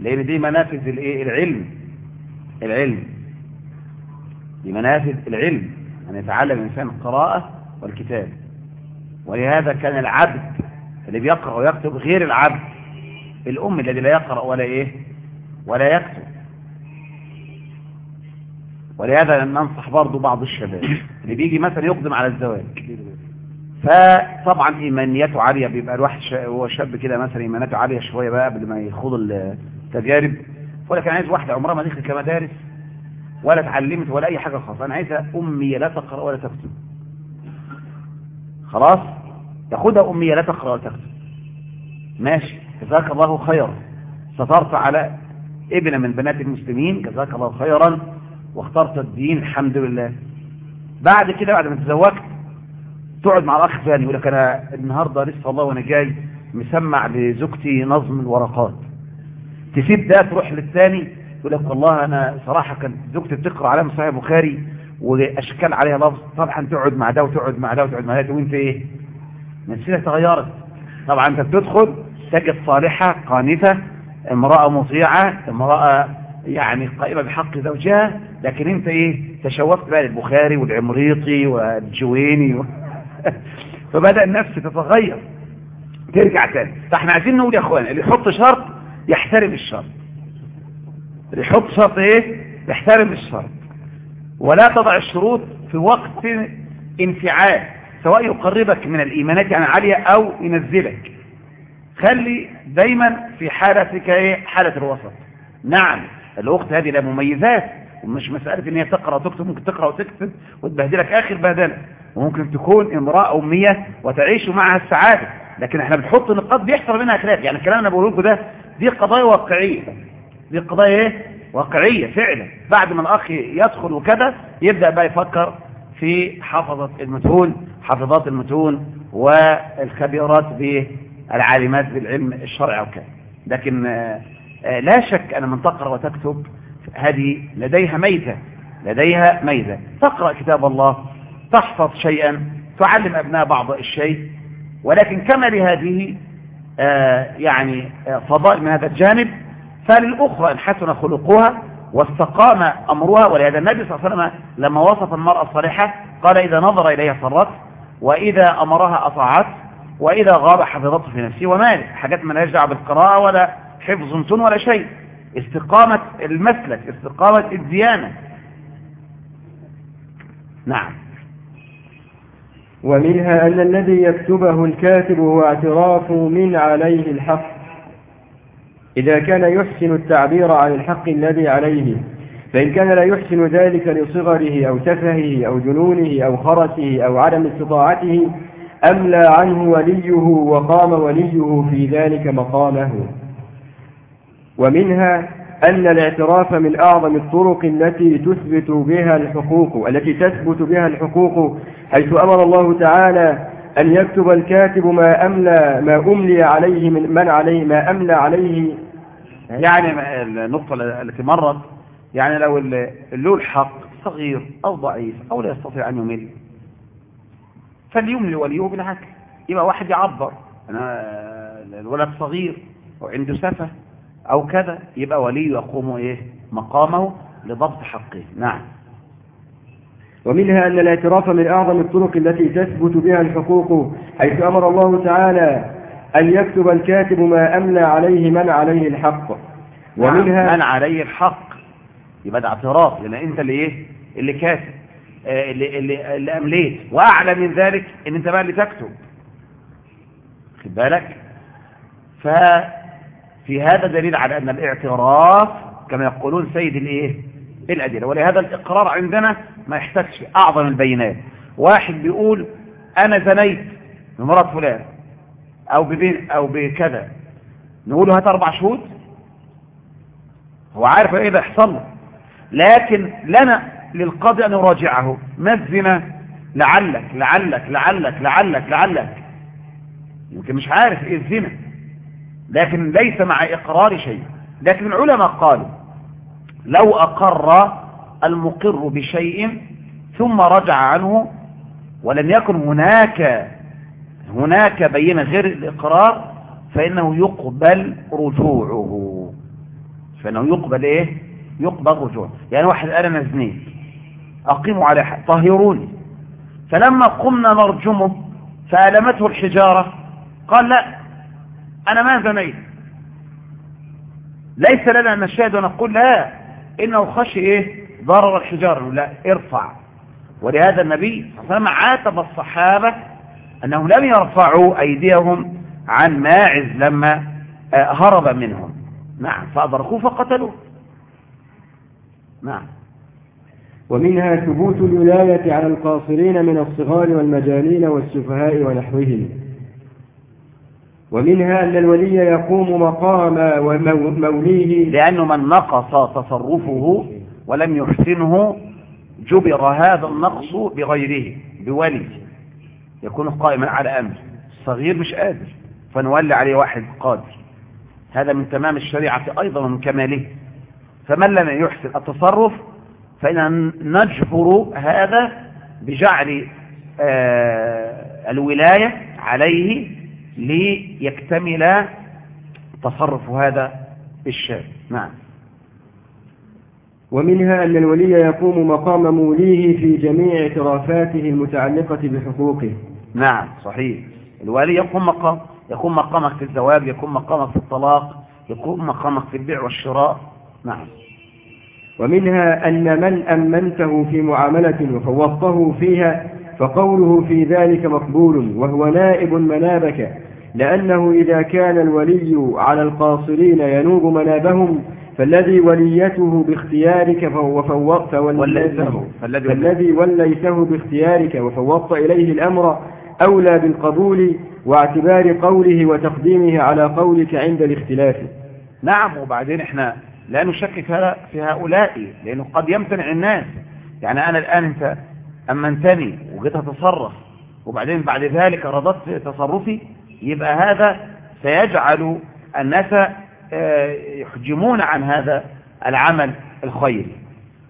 لأن دي منافذ العلم. العلم. دي منافذ العلم أن يتعلم الإنسان القراءة والكتاب ولهذا كان العبد اللي بيقرأ ويكتب غير العبد الأم الذي لا يقرأ ولا إيه؟ ولا يكتب. ولهذا ننصح برضو بعض الشباب اللي بيجي مثلا يقدم على الزواج. فطبعا إيمانياته عالية بيبقى الواحد. هو شاب كده مثلا ايمانياته عالية شوية بقى قبل ما يخوض التجارب. ولا كان عايز واحدة عمرها ما دخلت كمدارس ولا اتعلمت ولا أي حاجة خالص. أنا عايزها اميه لا تقرأ ولا تكتب. خلاص؟ ياخدها اميه لا تقرا ولا تكتب ماشي. جزاك الله خيرا. سترت على ابن من بنات المسلمين. جزاك الله خيرا. واخترت الدين الحمد لله. بعد كده بعد ما تزوجت تقعد مع الأخ ثاني يقول لك أنا النهارده لسه والله وأنا جاي مسمع لزوجتي نظم الورقات. تسيب ده تروح للثاني يقول لك والله أنا صراحة كانت زوجتي بتقرأ عليها صحيح البخاري وأشكال عليها لفظ. طبعا تقعد مع ده وتقعد مع ده وتقعد مع ده. وأنت إيه؟ نفسيتك تغيرت. طبعا أنت بتدخل تجد صالحة قانتة امرأة مطيعة امرأة يعني قائمة بحق زوجها لكن أنت إيه؟ تشوفت بقى للبخاري والعمريطي والجويني و... [LAUGHS] فبدأ النفس تتغير. ترجع تاني. فإحنا عايزين نقول يا إخوان اللي يحط شرط يحترم الشرط. اللي يحط شرط إيه؟ يحترم الشرط. ولا تضع الشروط في وقت انفعال. سواء يقربك من الايمانات يعني عالية أو ينزلك. خلي دايما في حالتك إيه حالة الوسط. نعم الأخت هذه لها مميزات ومش مسألة إن هي تقرأ وتكتب ممكن تقرأ وتكتب وتبهدلك آخر بهدلة. وممكن تكون امرأة أمية وتعيش معها السعادة. لكن إحنا بنحط نقاط بيحصل منها خلاف. يعني الكلام أنا بقوله لكم ده دي قضايا واقعية. دي قضايا إيه؟ واقعية فعلا. بعد ما الأخ يدخل وكذا يبدأ بقى يفكر في حفظة المتون حافظات المتون والخبيرات بالعالمات بالعلم الشرعي وكذا لكن لا شك أن من تقرأ وتكتب هذه لديها ميزة لديها ميزة. تقرأ كتاب الله تحفظ شيئا تعلم أبناء بعض الشيء ولكن كما لهذه آه يعني آه فضائل من هذا الجانب فللأخرى إن حسن خلقها واستقام أمرها ولهذا النبي صلى الله عليه وسلم لما وصف المرأة الصالحة قال إذا نظر إليها صرت وإذا أمرها أطاعت وإذا غاب حفظته في نفسه وماله حاجات لهاش دعوة بالقراءة ولا حفظ تون ولا شيء. استقامة المسلك استقامة الديانة. نعم. ومنها أن الذي يكتبه الكاتب هو اعتراف من عليه الحق إذا كان يحسن التعبير عن الحق الذي عليه فإن كان لا يحسن ذلك لصغره أو تفهه أو جنونه أو خرسه أو عدم استطاعته أملى عنه وليه وقام وليه في ذلك مقامه. ومنها أن الاعتراف من أعظم الطرق التي تثبت بها الحقوق التي تثبت بها الحقوق حيث أمر الله تعالى أن يكتب الكاتب ما أملى ما أملي عليه من, من عليه ما أملى عليه. يعني النقطة التي مرت يعني لو له الحق صغير أو ضعيف أو لا يستطيع أن يمل فليملي وليه بالعكس يبقى واحد يعبر أنا الولد صغير وعنده سفة أو كذا يبقى ولي يقوم إيه؟ مقامه لضبط حقه. نعم. ومنها أن الاعتراف من أعظم الطرق التي تثبت بها الحقوق حيث أمر الله تعالى أن يكتب الكاتب ما أملى عليه من عليه الحق. ومنها من عليه الحق. يبقى ده اعتراف لأن أنت اللي إيه؟ اللي كاتب آه اللي, اللي, اللي أمليت. وأعلى من ذلك أن أنت بقى اللي تكتب. خد بالك؟ ف في هذا دليل على أن الاعتراف كما يقولون سيد الإيه؟ الأدلة. ولهذا الإقرار عندنا ما يحتاجش أعظم البينات. واحد بيقول أنا زنيت بمرات فلان أو ببين أو بكذا. نقول له هات أربع شهود. هو عارف إيه ده له. لكن لنا للقاضي أن يراجعه. ما الزنا؟ لعلك لعلك لعلك لعلك لعلك. يمكن مش عارف إيه الزنا. لكن ليس مع إقرار شيء. لكن العلماء قالوا لو أقر المقر بشيء ثم رجع عنه ولم يكن هناك هناك بينة غير الإقرار فإنه يقبل رجوعه. فإنه يقبل إيه؟ يقبل رجوعه. يعني واحد قال أنا زنيت. أقيموا على طهروني. فلما قمنا نرجمه فألمته الحجارة. قال لا أنا ما زنيت. ليس لنا أن نشاهد ونقول لا. إنه خشي إيه؟ ضرر الحجارة لا؟ ارفع. ولهذا النبي صلى الله عليه وسلم عاتب الصحابة أنهم لم يرفعوا أيديهم عن ماعز لما هرب منهم. نعم فأدركوه فقتلوه. نعم. ومنها ثبوت الولاية على القاصرين من الصغار والمجانين والسفهاء ونحوهم. ومنها أن الولي يقوم مقام موليه. لأنه من نقص تصرفه ولم يحسنه جبر هذا النقص بغيره بولي. يكون قائما على أمر. الصغير مش قادر. فنولي عليه واحد قادر. هذا من تمام الشريعة أيضا ومن كماله فمن لم يحسن التصرف فإن نجبر هذا بجعل آه الولاية عليه ليكتمل تصرف هذا الشاب. نعم. ومنها أن الولي يقوم مقام موليه في جميع اعترافاته المتعلقة بحقوقه. نعم صحيح. الولي يقوم مقام يقوم مقامك في الزواج يقوم مقامك في الطلاق يقوم مقامك في البيع والشراء. نعم. ومنها أن من أمنته في معاملة وفوضته فيها فقوله في ذلك مقبول وهو نائب منابك لأنه إذا كان الولي على القاصرين ينوب منابهم فالذي وليته باختيارك وفوضت وليته. فالذي وليته باختيارك وفوضت إليه الأمر أولى بالقبول واعتبار قوله وتقديمه على قولك عند الاختلاف. نعم وبعدين إحنا لا نشكك في هؤلاء لأنه قد يمتنع الناس. يعني أنا الآن أنت أمنتني وجيت أتصرف وبعدين بعد ذلك رضت تصرفي يبقى هذا سيجعل الناس يحجمون عن هذا العمل الخيري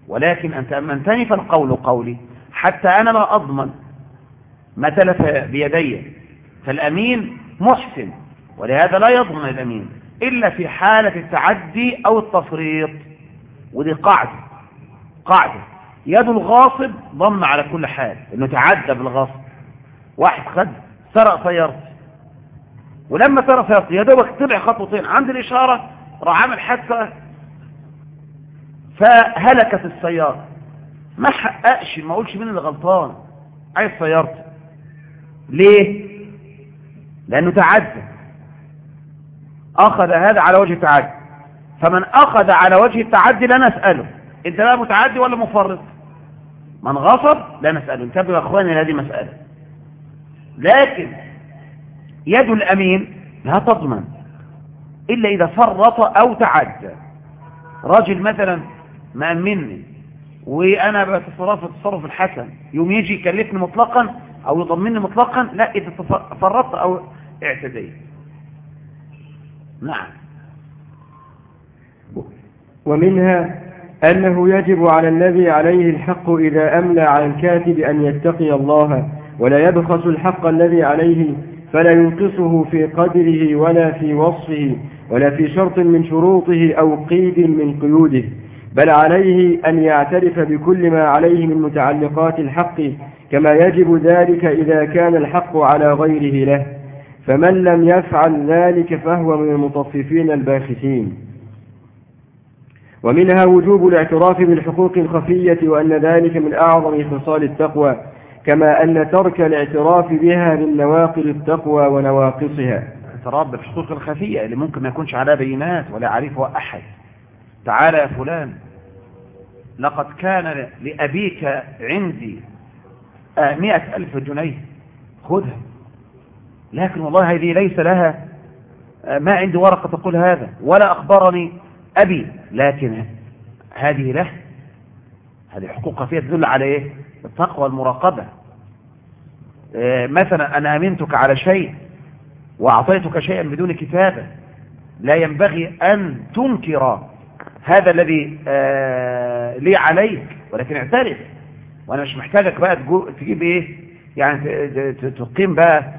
ولكن أنت أمنتني فالقول قولي حتى أنا لا أضمن ما تلف بيدي فالأمين محسن ولهذا لا يضمن الأمين إلا في حالة التعدي أو التفريط ودي قاعدة قاعدة يد الغاصب ضم على كل حال إنه تعدى بالغصب واحد خد سرق سيارتي ولما سرق سيارتي يا دوبك طلع خطوتين. عند الإشارة راح عمل حادثة فهلكت السيارة. ما حققش ما اقولش مين اللي غلطان. عايز سيارتي ليه؟ لأنه تعدى. أخذ هذا على وجه التعدي. فمن أخذ على وجه التعدي لا نسأله أنت بقى متعدي ولا مفرط؟ من غصب لا نسأله انتبهوا يا إخواني هذه مسألة. لكن يد الأمين لا تضمن إلا إذا فرط أو تعدى. راجل مثلا مأمني وأنا بتصرف التصرف الحسن يوم يجي يكلفني مطلقا أو يضمني مطلقا لا إذا فرطت أو اعتديت. نعم. ومنها أنه يجب على الذي عليه الحق إذا أملى على الكاتب أن يتقي الله ولا يبخس الحق الذي عليه فلا ينقصه في قدره ولا في وصفه ولا في شرط من شروطه أو قيد من قيوده بل عليه أن يعترف بكل ما عليه من متعلقات الحق كما يجب ذلك إذا كان الحق على غيره له فمن لم يفعل ذلك فهو من المطففين الباخسين. ومنها وجوب الاعتراف بالحقوق الخفية وأن ذلك من أعظم خصال التقوى كما أن ترك الاعتراف بها من نواقل التقوى ونواقصها. الاعتراف بالحقوق الخفية اللي ممكن ما يكونش عليها بينات ولا يعرفها أحد. تعال يا فلان لقد كان لأبيك عندي مئة ألف جنيه خذها. لكن والله هذه ليس لها ما عندي ورقة تقول هذا ولا أخبرني أبي لكن هذه له هذه حقوق فيها تدل على إيه؟ التقوى المراقبة. مثلا أنا أمنتك على شيء وأعطيتك شيئا بدون كتابة لا ينبغي أن تنكر هذا الذي لي عليك ولكن اعترف. وأنا مش محتاجك بقى تجيب إيه؟ يعني تقيم بقى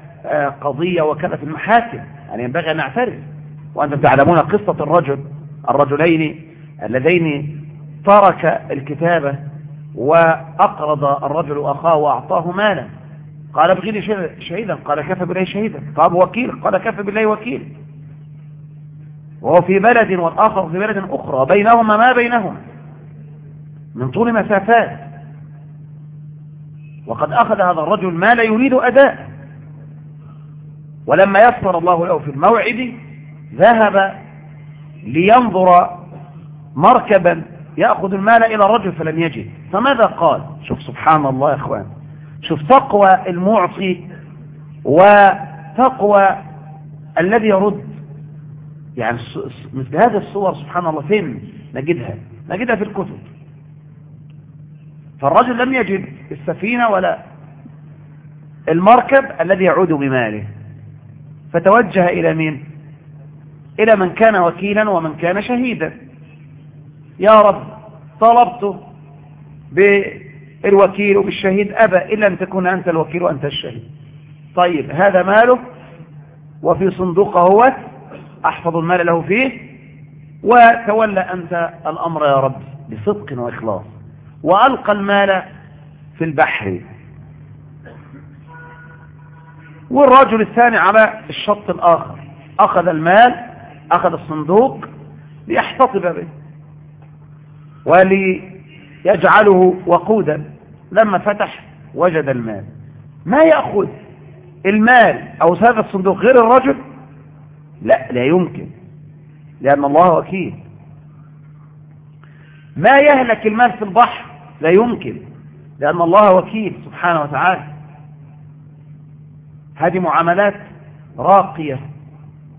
قضية وكذا في المحاكم. يعني ينبغي أن نعترف. وأنتم تعلمون قصة الرجل الرجلين اللذين ترك الكتابة وأقرض الرجل أخاه وأعطاه مالا. قال ابغي لي شهيدا. قال كفى بالله شهيدا. قال وكيل. قال كفى بالله وكيل. وهو في بلد والآخر في بلد أخرى. بينهما ما بينهما. من طول مسافات. وقد أخذ هذا الرجل ما لا يريد أداء. ولما يسر الله له في الموعد ذهب لينظر مركبا يأخذ المال إلى الرجل فلم يجد. فماذا قال؟ شوف سبحان الله يا إخوان. شوف تقوى المعطي وتقوى الذي يرد. يعني مثل هذه الصور سبحان الله فين نجدها؟ نجدها في الكتب. فالرجل لم يجد السفينة ولا المركب الذي يعود بماله. فتوجه إلى مين؟ إلى من كان وكيلا ومن كان شهيدا. يا رب طلبت بالوكيل وبالشهيد أبى إلا أن تكون أنت الوكيل وأنت الشهيد. طيب هذا ماله؟ وفي صندوقه هو أحفظ المال له فيه. وتولى أنت الأمر يا رب بصدق وإخلاص. وألقى المال في البحر. والرجل الثاني على الشط الآخر أخذ المال أخذ الصندوق ليحتطب به وليجعله وقودا. لما فتح وجد المال. ما يأخذ المال أو هذا الصندوق غير الرجل؟ لا لا يمكن لأن الله وكيل. ما يهلك المال في البحر؟ لا يمكن لأن الله وكيل سبحانه وتعالى. هذه معاملات راقية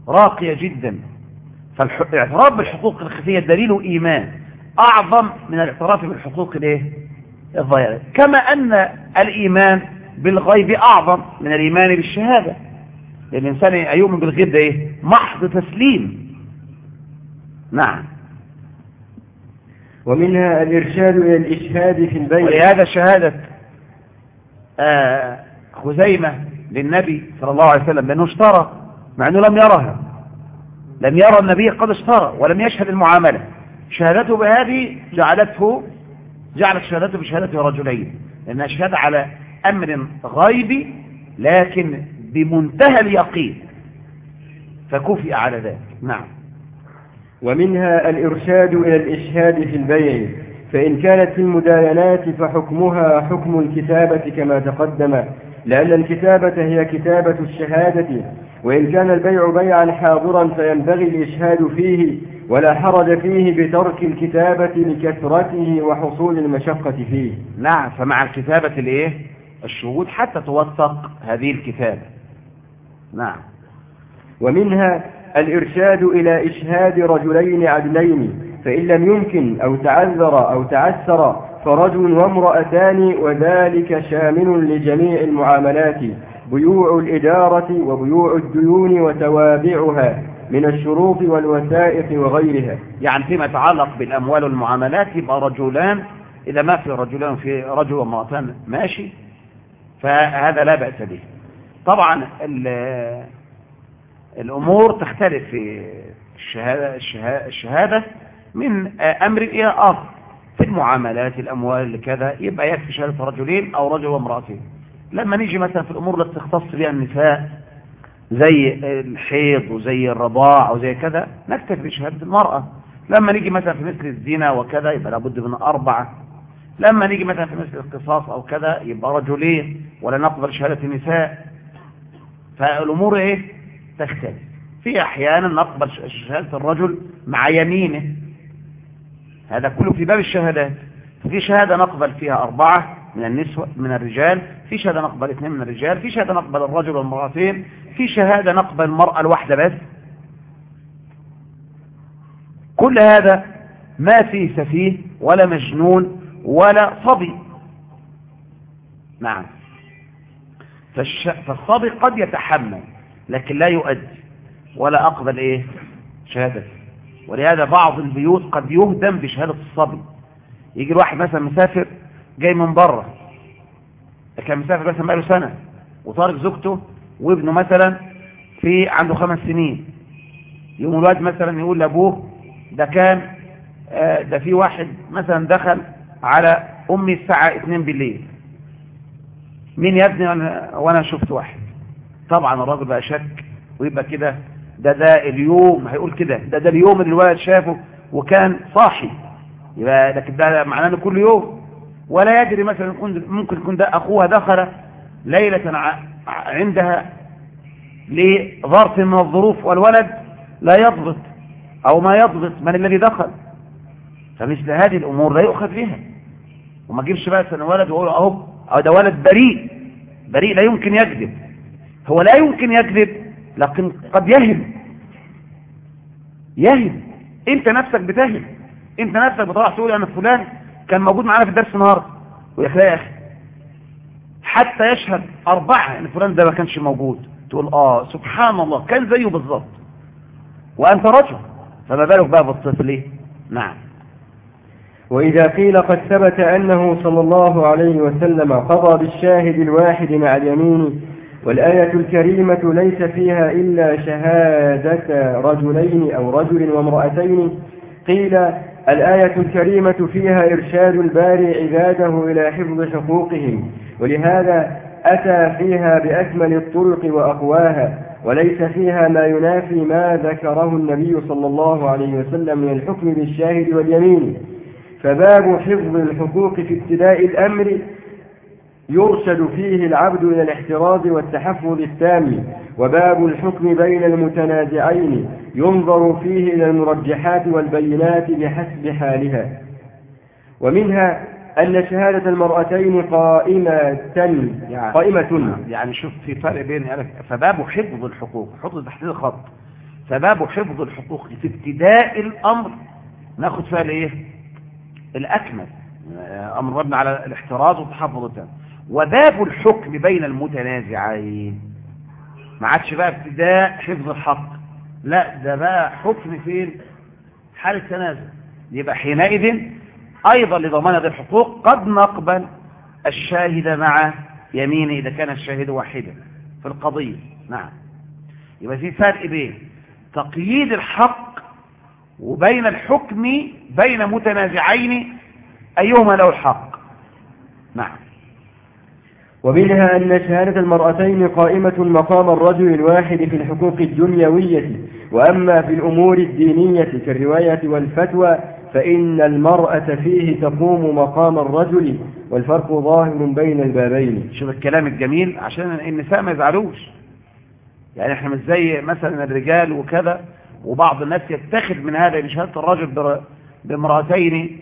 راقية جدا. فالاعتراف بالحقوق الخفية دليل إيمان. أعظم من الاعتراف بالحقوق الإيه؟ الظاهرة. كما أن الإيمان بالغيب أعظم من الإيمان بالشهادة. الإنسان يؤمن بالغيب ده إيه؟ محض تسليم. نعم. ومنها الإرشاد إلى الإشهاد في البيع ولهذا شهادة آه خزيمة للنبي صلى الله عليه وسلم لأنه اشترى مع أنه لم يرها. لم يرى النبي قد اشترى ولم يشهد المعاملة. شهادته بهذه جعلته جعلت شهادته بشهادة رجلين. لأنها شهادة على أمر غيبي لكن بمنتهى اليقين. فكفئ على ذلك. نعم. ومنها الإرشاد إلى الإشهاد في البيع. فإن كانت في المداينات فحكمها حكم الكتابة كما تقدم لأن الكتابة هي كتابة الشهادة. وإن كان البيع بيعا حاضرا فينبغي الإشهاد فيه ولا حرج فيه بترك الكتابة لكثرته وحصول المشقة فيه. نعم فمع الكتابة الإيه؟ الشهود حتى توثق هذه الكتابة. نعم. ومنها الإرشاد إلى إشهاد رجلين عدلين فإن لم يمكن أو تعذر أو تعسر فرجل وامرأتان وذلك شامل لجميع المعاملات. بيوع الإدارة وبيوع الديون وتوابعها من الشروط والوثائق وغيرها. يعني فيما يتعلق بالأموال والمعاملات يبقى رجلان إذا ما في رجلان في رجل وامرأتان ماشي فهذا لا بأس به. طبعا الأمور تختلف في الشهادة, الشهادة من أمر إلى آخر. في المعاملات الأموال كذا يبقى يكفي شهادة رجلين أو رجل وامرأتين. لما نيجي مثلا في الأمور التي تختص بها النساء زي الحيض وزي الرضاع وزي كذا نكتفي بشهادة المرأة. لما نيجي مثلا في مثل الزنا وكذا يبقى لابد من أربعة. لما نيجي مثلا في مثل القصاص أو كذا يبقى رجلين ولا نقبل شهادة النساء. فالأمور إيه؟ تختلف. في أحيانا نقبل شهادة الرجل مع يمينه. هذا كله في باب الشهادات. في شهادة نقبل فيها أربعة من النسوة من الرجال في شهادة نقبل اثنين من الرجال في شهادة نقبل الرجل والمرأتين في شهادة نقبل المرأة الواحدة بس. كل هذا ما فيه سفيه ولا مجنون ولا صبي. نعم. فالش... فالصبي قد يتحمل لكن لا يؤدي ولا أقبل إيه؟ شهادة. ولهذا بعض البيوت قد يهدم بشهادة الصبي. يجي الواحد مثلا مسافر جاي من بره كان مسافر مثلا بقاله سنة وطارق زوجته وابنه مثلا في عنده خمس سنين. يوم الواد مثلا يقول لأبوه ده كان آه، ده في واحد مثلا دخل على أمي الساعة 2 بالليل. مين يا ابني وأنا, وأنا شفت واحد؟ طبعا الراجل بقى شك ويبقى كده ده ده اليوم هيقول كده ده ده اليوم اللي الولد شافه وكان صاحي. يبقى لكن ده معناه كل يوم ولا يدري مثلا ممكن يكون ده أخوها دخل ليلة عندها لظرف من الظروف والولد لا يضبط أو ما يضبط من الذي دخل. فمثل هذه الأمور لا يؤخذ بها. وما جيبش بقى سنة ولد ويقول أهو أو ده ولد بريء. بريء لا يمكن يكذب. هو لا يمكن يكذب لكن قد يهم يهم أنت نفسك بتهم أنت نفسك بتروح تقول أنا فلان. كان موجود معانا في الدرس النهارده. ويا يا أخي حتى يشهد أربعة إن فلان ده ما كانش موجود. تقول آه سبحان الله كان زيه بالظبط. وأنت رجل فما بالك بقى بالطفل إيه؟ نعم. وإذا قيل قد ثبت أنه صلى الله عليه وسلم قضى بالشاهد الواحد مع اليمين والآية الكريمة ليس فيها إلا شهادة رجلين أو رجل وامرأتين قيل الآية الكريمة فيها إرشاد الباري عباده إلى حفظ حقوقهم ولهذا أتى فيها بأكمل الطرق وأقواها وليس فيها ما ينافي ما ذكره النبي صلى الله عليه وسلم من الحكم بالشاهد واليمين. فباب حفظ الحقوق في ابتداء الأمر يرشد فيه العبد إلى الاحتراز والتحفظ التام وباب الحكم بين المتنازعين ينظر فيه إلى المرجحات والبينات بحسب حالها. ومنها أن شهادة المرأتين قائمة يعني قائمة. يعني شوف في فرق بين فباب حفظ الحقوق حفظ تحديد الخط فباب حفظ الحقوق في ابتداء الأمر ناخد فيها الإيه؟ الأكمل أمر مبني على الاحتراز والتحفظ التام. وباب الحكم بين المتنازعين. ما عادش بقى ابتداء حفظ الحق. لا ده بقى حكم فين؟ حال التنازع. يبقى حينئذ أيضا لضمان هذه الحقوق قد نقبل الشاهد مع يمينه إذا كان الشاهد واحدا في القضية. نعم. يبقى في فرق بين تقييد الحق وبين الحكم بين متنازعين أيهما له الحق. نعم. ومنها أن شهادة المرأتين قائمة مقام الرجل الواحد في الحقوق الدنيوية وأما في الأمور الدينية كالرواية والفتوى فإن المرأة فيه تقوم مقام الرجل والفرق ظاهر بين البابين. شوف الكلام الجميل عشان النساء ما يزعلوش. يعني إحنا مش زي مثلا الرجال وكذا وبعض الناس يتخذ من هذا ان شهادة الرجل بامرأتين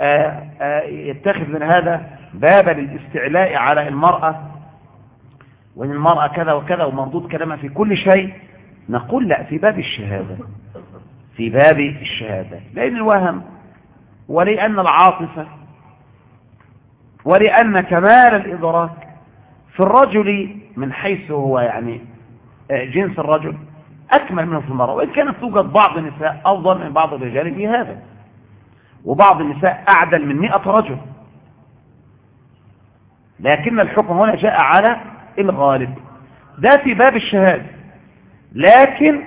آه، آه، يتخذ من هذا بابا للاستعلاء على المرأة وإن المرأة كذا وكذا ومردود كلامها في كل شيء نقول لا في باب الشهادة. في باب الشهادة. لأن الوهم ولأن العاطفة ولأن كمال الإدراك في الرجل من حيث هو يعني آه، جنس الرجل أكمل منه في المرأة. وإن كانت توجد بعض النساء أفضل من بعض الرجال في هذا. وبعض النساء أعدل من مئة رجل. لكن الحكم هنا جاء على الغالب. ده في باب الشهادة. لكن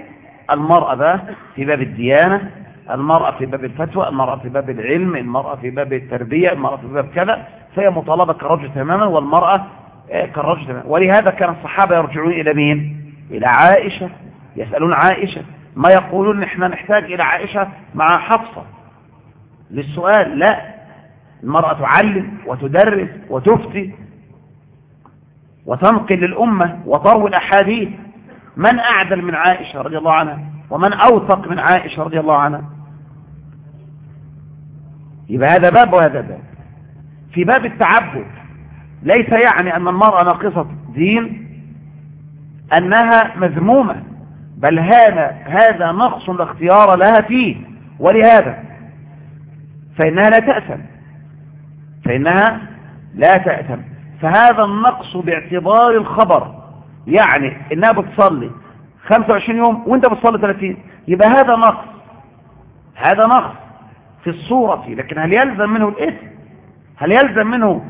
المرأة بقى في باب الديانة المرأة في باب الفتوى المرأة في باب العلم المرأة في باب التربية المرأة في باب كذا فهي مطالبة كالرجل تماما والمرأة آه، كالرجل تماما. ولهذا كان الصحابة يرجعون إلى مين؟ إلى عائشة. يسألون عائشة ما يقولون إحنا نحتاج إلى عائشة مع حفصة. للسؤال لا المرأة تعلم وتدرس وتفتي وتنقل للأمة وتروي الأحاديث. من أعدل من عائشة رضي الله عنها؟ ومن أوثق من عائشة رضي الله عنها؟ يبقى هذا باب وهذا باب. في باب التعبد ليس يعني أن المرأة ناقصة دين أنها مذمومة بل هذا هذا نقص لا اختيار لها فيه. ولهذا فإنها لا تأثم. فإنها لا تأثم. فهذا النقص باعتبار الخبر. يعني إنها بتصلي 25 يوم وأنت بتصلي 30 يبقى هذا نقص. هذا نقص في الصورة لكن هل يلزم منه الإثم؟ هل يلزم منه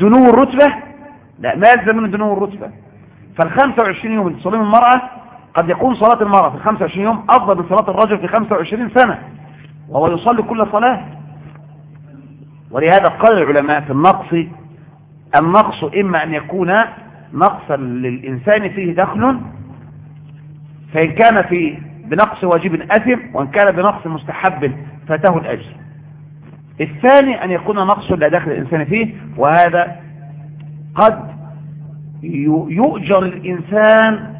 دنو الرتبة؟ لا ما يلزم منه دنو الرتبة. فال 25 يوم اللي تصليهم المرأة قد يكون صلاة المرأة في 25 يوم أفضل من صلاة الرجل في 25 سنة. وهو يصلي كل صلاة. ولهذا قال العلماء في النقص النقص إما أن يكون نقصا للإنسان فيه دخل فإن كان في بنقص واجب أثم وإن كان بنقص مستحب فاته الأجر. الثاني أن يكون نقص لا دخل الإنسان فيه وهذا قد يؤجر الإنسان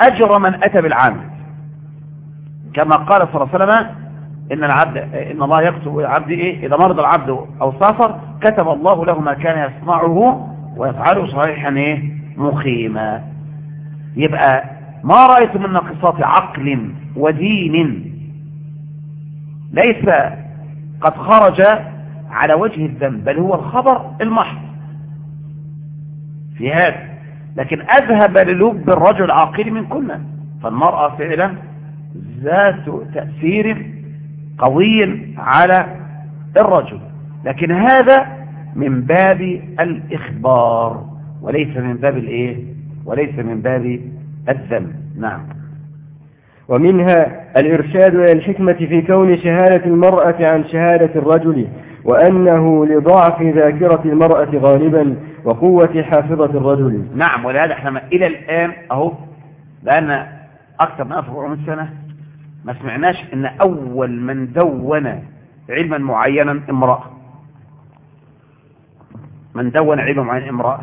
أجر من أتى بالعامل. كما قال صلى الله عليه وسلم إن العبد إن الله يكتب العبد إيه؟ إذا مرض العبد أو سافر كتب الله له ما كان يصنعه ويفعله صحيحا إيه؟ مقيما. يبقى ما رأيت من نقصات عقل ودين. ليس قد خرج على وجه الذنب بل هو الخبر المحض. في هذا. لكن أذهب للب الرجل العاقل من كنا. فالمرأة فعلا ذات تأثير قوي على الرجل. لكن هذا من باب الإخبار وليس من باب الإيه؟ وليس من باب الذنب نعم. ومنها الإرشاد إلى الحكمة في كون شهادة المرأة عن شهادة الرجل وأنه لضعف ذاكرة المرأة غالبا وقوة حافظة الرجل. نعم ولهذا إحنا إلى الآن أهو بأن أكثر من 1400 سنة ما سمعناش إن أول من دون علما معينا امرأة. من دون علما معينا امرأة.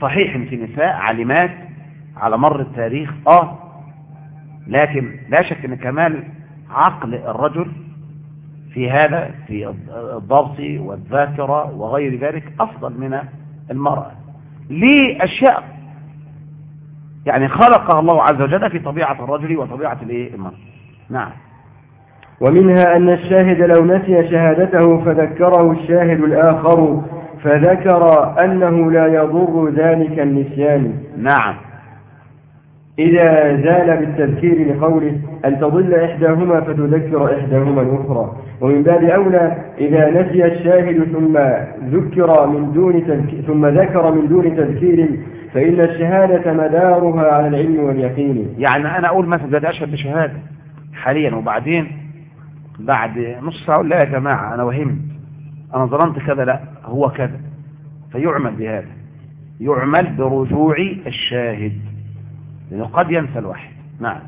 صحيح إن في نساء عالمات على مر التاريخ آه لكن لا شك إن كمال عقل الرجل في هذا في الضبط والذاكرة وغير ذلك أفضل من المرأة. ليه أشياء يعني خلقها الله عز وجل في طبيعة الرجل وطبيعة الايه المرأة نعم. ومنها أن الشاهد لو نسي شهادته فذكره الشاهد الآخر فذكر أنه لا يضر ذلك النسيان. نعم. إذا زال بالتذكير لقوله أن تضل إحداهما فتذكر إحداهما الأخرى. ومن باب أولى إذا نسي الشاهد ثم ذكر من دون تذكير ثم ذكر من دون تذكير فإن الشهادة مدارها على العلم واليقين. يعني أنا أقول مثلا بدي أشهد بشهادة حاليا وبعدين بعد نص ساعة لا يا جماعة أنا وهمت. أنا ظننت كذا لا هو كذا. فيعمل بهذا. يعمل برجوع الشاهد. لأنه قد ينسى الواحد. نعم.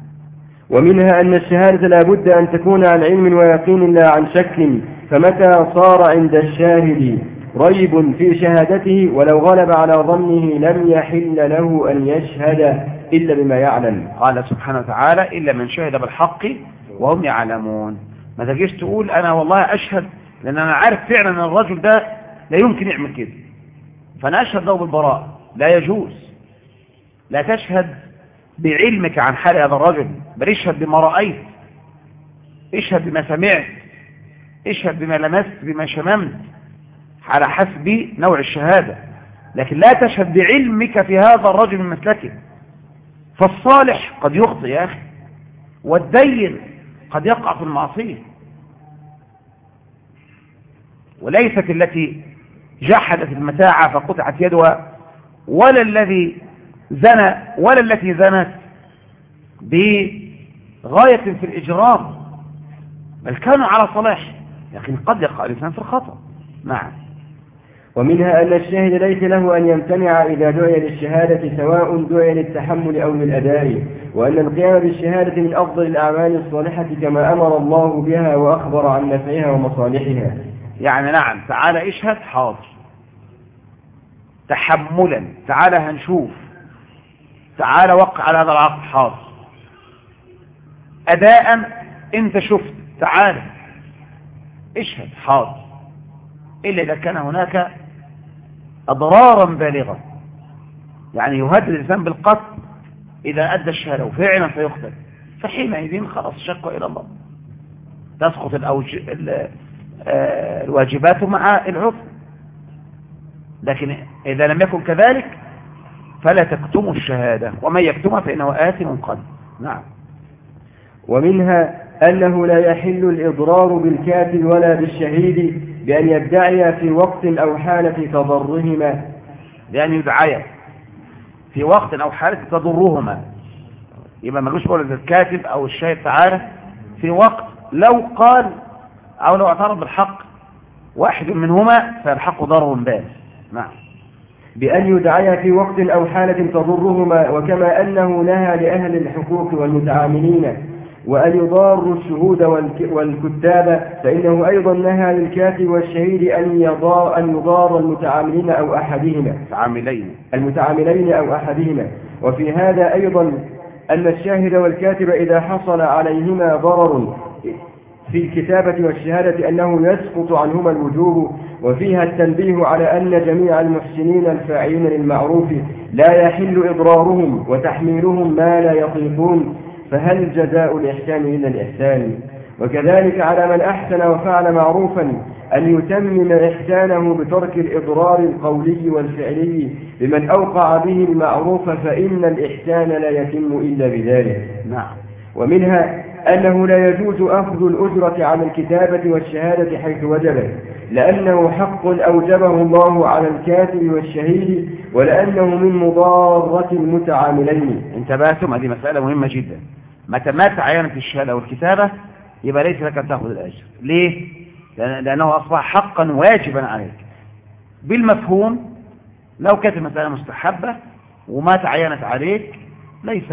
ومنها أن الشهادة لا بد أن تكون عن علم ويقين لا عن شك. فمتى صار عند الشاهد؟ ريب في شهادته ولو غلب على ظنه لم يحل له أن يشهد إلا بما يعلم. قال سبحانه وتعالى إلا من شهد بالحق وهم يعلمون. ما تجيش تقول أنا والله أشهد لأن أنا عارف فعلا أن الرجل ده لا يمكن يعمل كده. فأنا أشهد له بالبراء لا يجوز. لا تشهد بعلمك عن حال هذا الرجل بل اشهد بما رأيت. اشهد بما سمعت. اشهد بما لمست بما شممت. على حسب نوع الشهادة. لكن لا تشهد بعلمك في هذا الرجل من مسلكه فالصالح قد يخطئ يا أخي والدين قد يقع في المعصية. وليست التي جحدت المتاع فقطعت يدها ولا الذي زنى ولا التي زنت بغاية في الإجرام بل كانوا على صلاح. لكن قد يقع الإنسان في الخطأ. نعم. ومنها أن الشاهد ليس له أن يمتنع إذا دعي للشهادة سواء دعي للتحمل أو للأداء وأن القيام بالشهادة من أفضل الأعمال الصالحة كما أمر الله بها وأخبر عن نفعها ومصالحها. يعني نعم تعالى اشهد حاضر. تحملا تعالى هنشوف. تعالى وقع على هذا العقد حاضر. أداء أنت شفت تعالى اشهد حاضر. إلا إذا كان هناك أضرارا بالغة. يعني يهدد الإنسان بالقتل إذا أدى الشهادة وفعلا سيقتل فحينئذ خلاص شكوى إلى الله. تسقط الأوج... آه، الواجبات مع العذر. لكن إذا لم يكن كذلك فلا تكتموا الشهادة. ومن يكتمها فإنه آثم قد نعم. ومنها أنه لا يحل الإضرار بالكاتب ولا بالشهيد بأن يدعي في وقت أو حالة تضرهما بأن يدعي في وقت أو حالة تضرهما. يبقى نقولش قول الكاتب أو الشاهد تعالى في وقت لو قال أو لو اعترف بالحق واحد منهما فالحق ضرر بال. نعم. بأن يدعي في وقت أو حالة تضرهما وكما أنه نهى لأهل الحقوق والمتعاملين. وأن يضاروا الشهود والكتاب فإنه أيضا نهى للكاتب والشهيد أن يضار, أن يضار المتعاملين أو أحدهما. المتعاملين. المتعاملين أو أحدهما. وفي هذا أيضا أن الشاهد والكاتب إذا حصل عليهما ضرر في الكتابة والشهادة أنه يسقط عنهما الوجوب وفيها التنبيه على أن جميع المحسنين الفاعلين للمعروف لا يحل إضرارهم وتحميلهم ما لا يطيقون. فهل جزاء الإحسان إلا الإحسان؟ وكذلك على من أحسن وفعل معروفا أن يتمم إحسانه بترك الإضرار القولي والفعلي بمن أوقع به المعروف فإن الإحسان لا يتم إلا بذلك. نعم. ومنها أنه لا يجوز أخذ الأجرة على الكتابة والشهادة حيث وجبت لأنه حق أوجبه الله على الكاتب والشهيد ولأنه من مضارة المتعاملين. انتبهتم؟ هذه مسألة مهمة جدا. متى ما تعينت الشهادة والكتابة يبقى ليس لك أن تأخذ الأجر. ليه؟ لأنه أصبح حقا واجبا عليك. بالمفهوم لو كانت المسألة مستحبة وما تعينت عليك ليس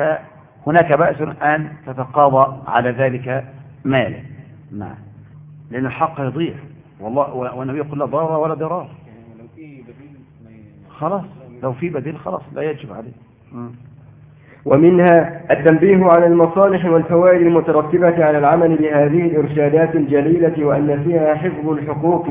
هناك بأس أن تتقاضى على ذلك مالا. نعم. لأن الحق يضيع. والله والنبي يقول لا ضرر ولا ضرار. خلاص. لو في بديل خلاص لا يجب عليه ومنها التنبيه على المصالح والفوائد المترتبة على العمل بهذه الإرشادات الجليلة وأن فيها حفظ الحقوق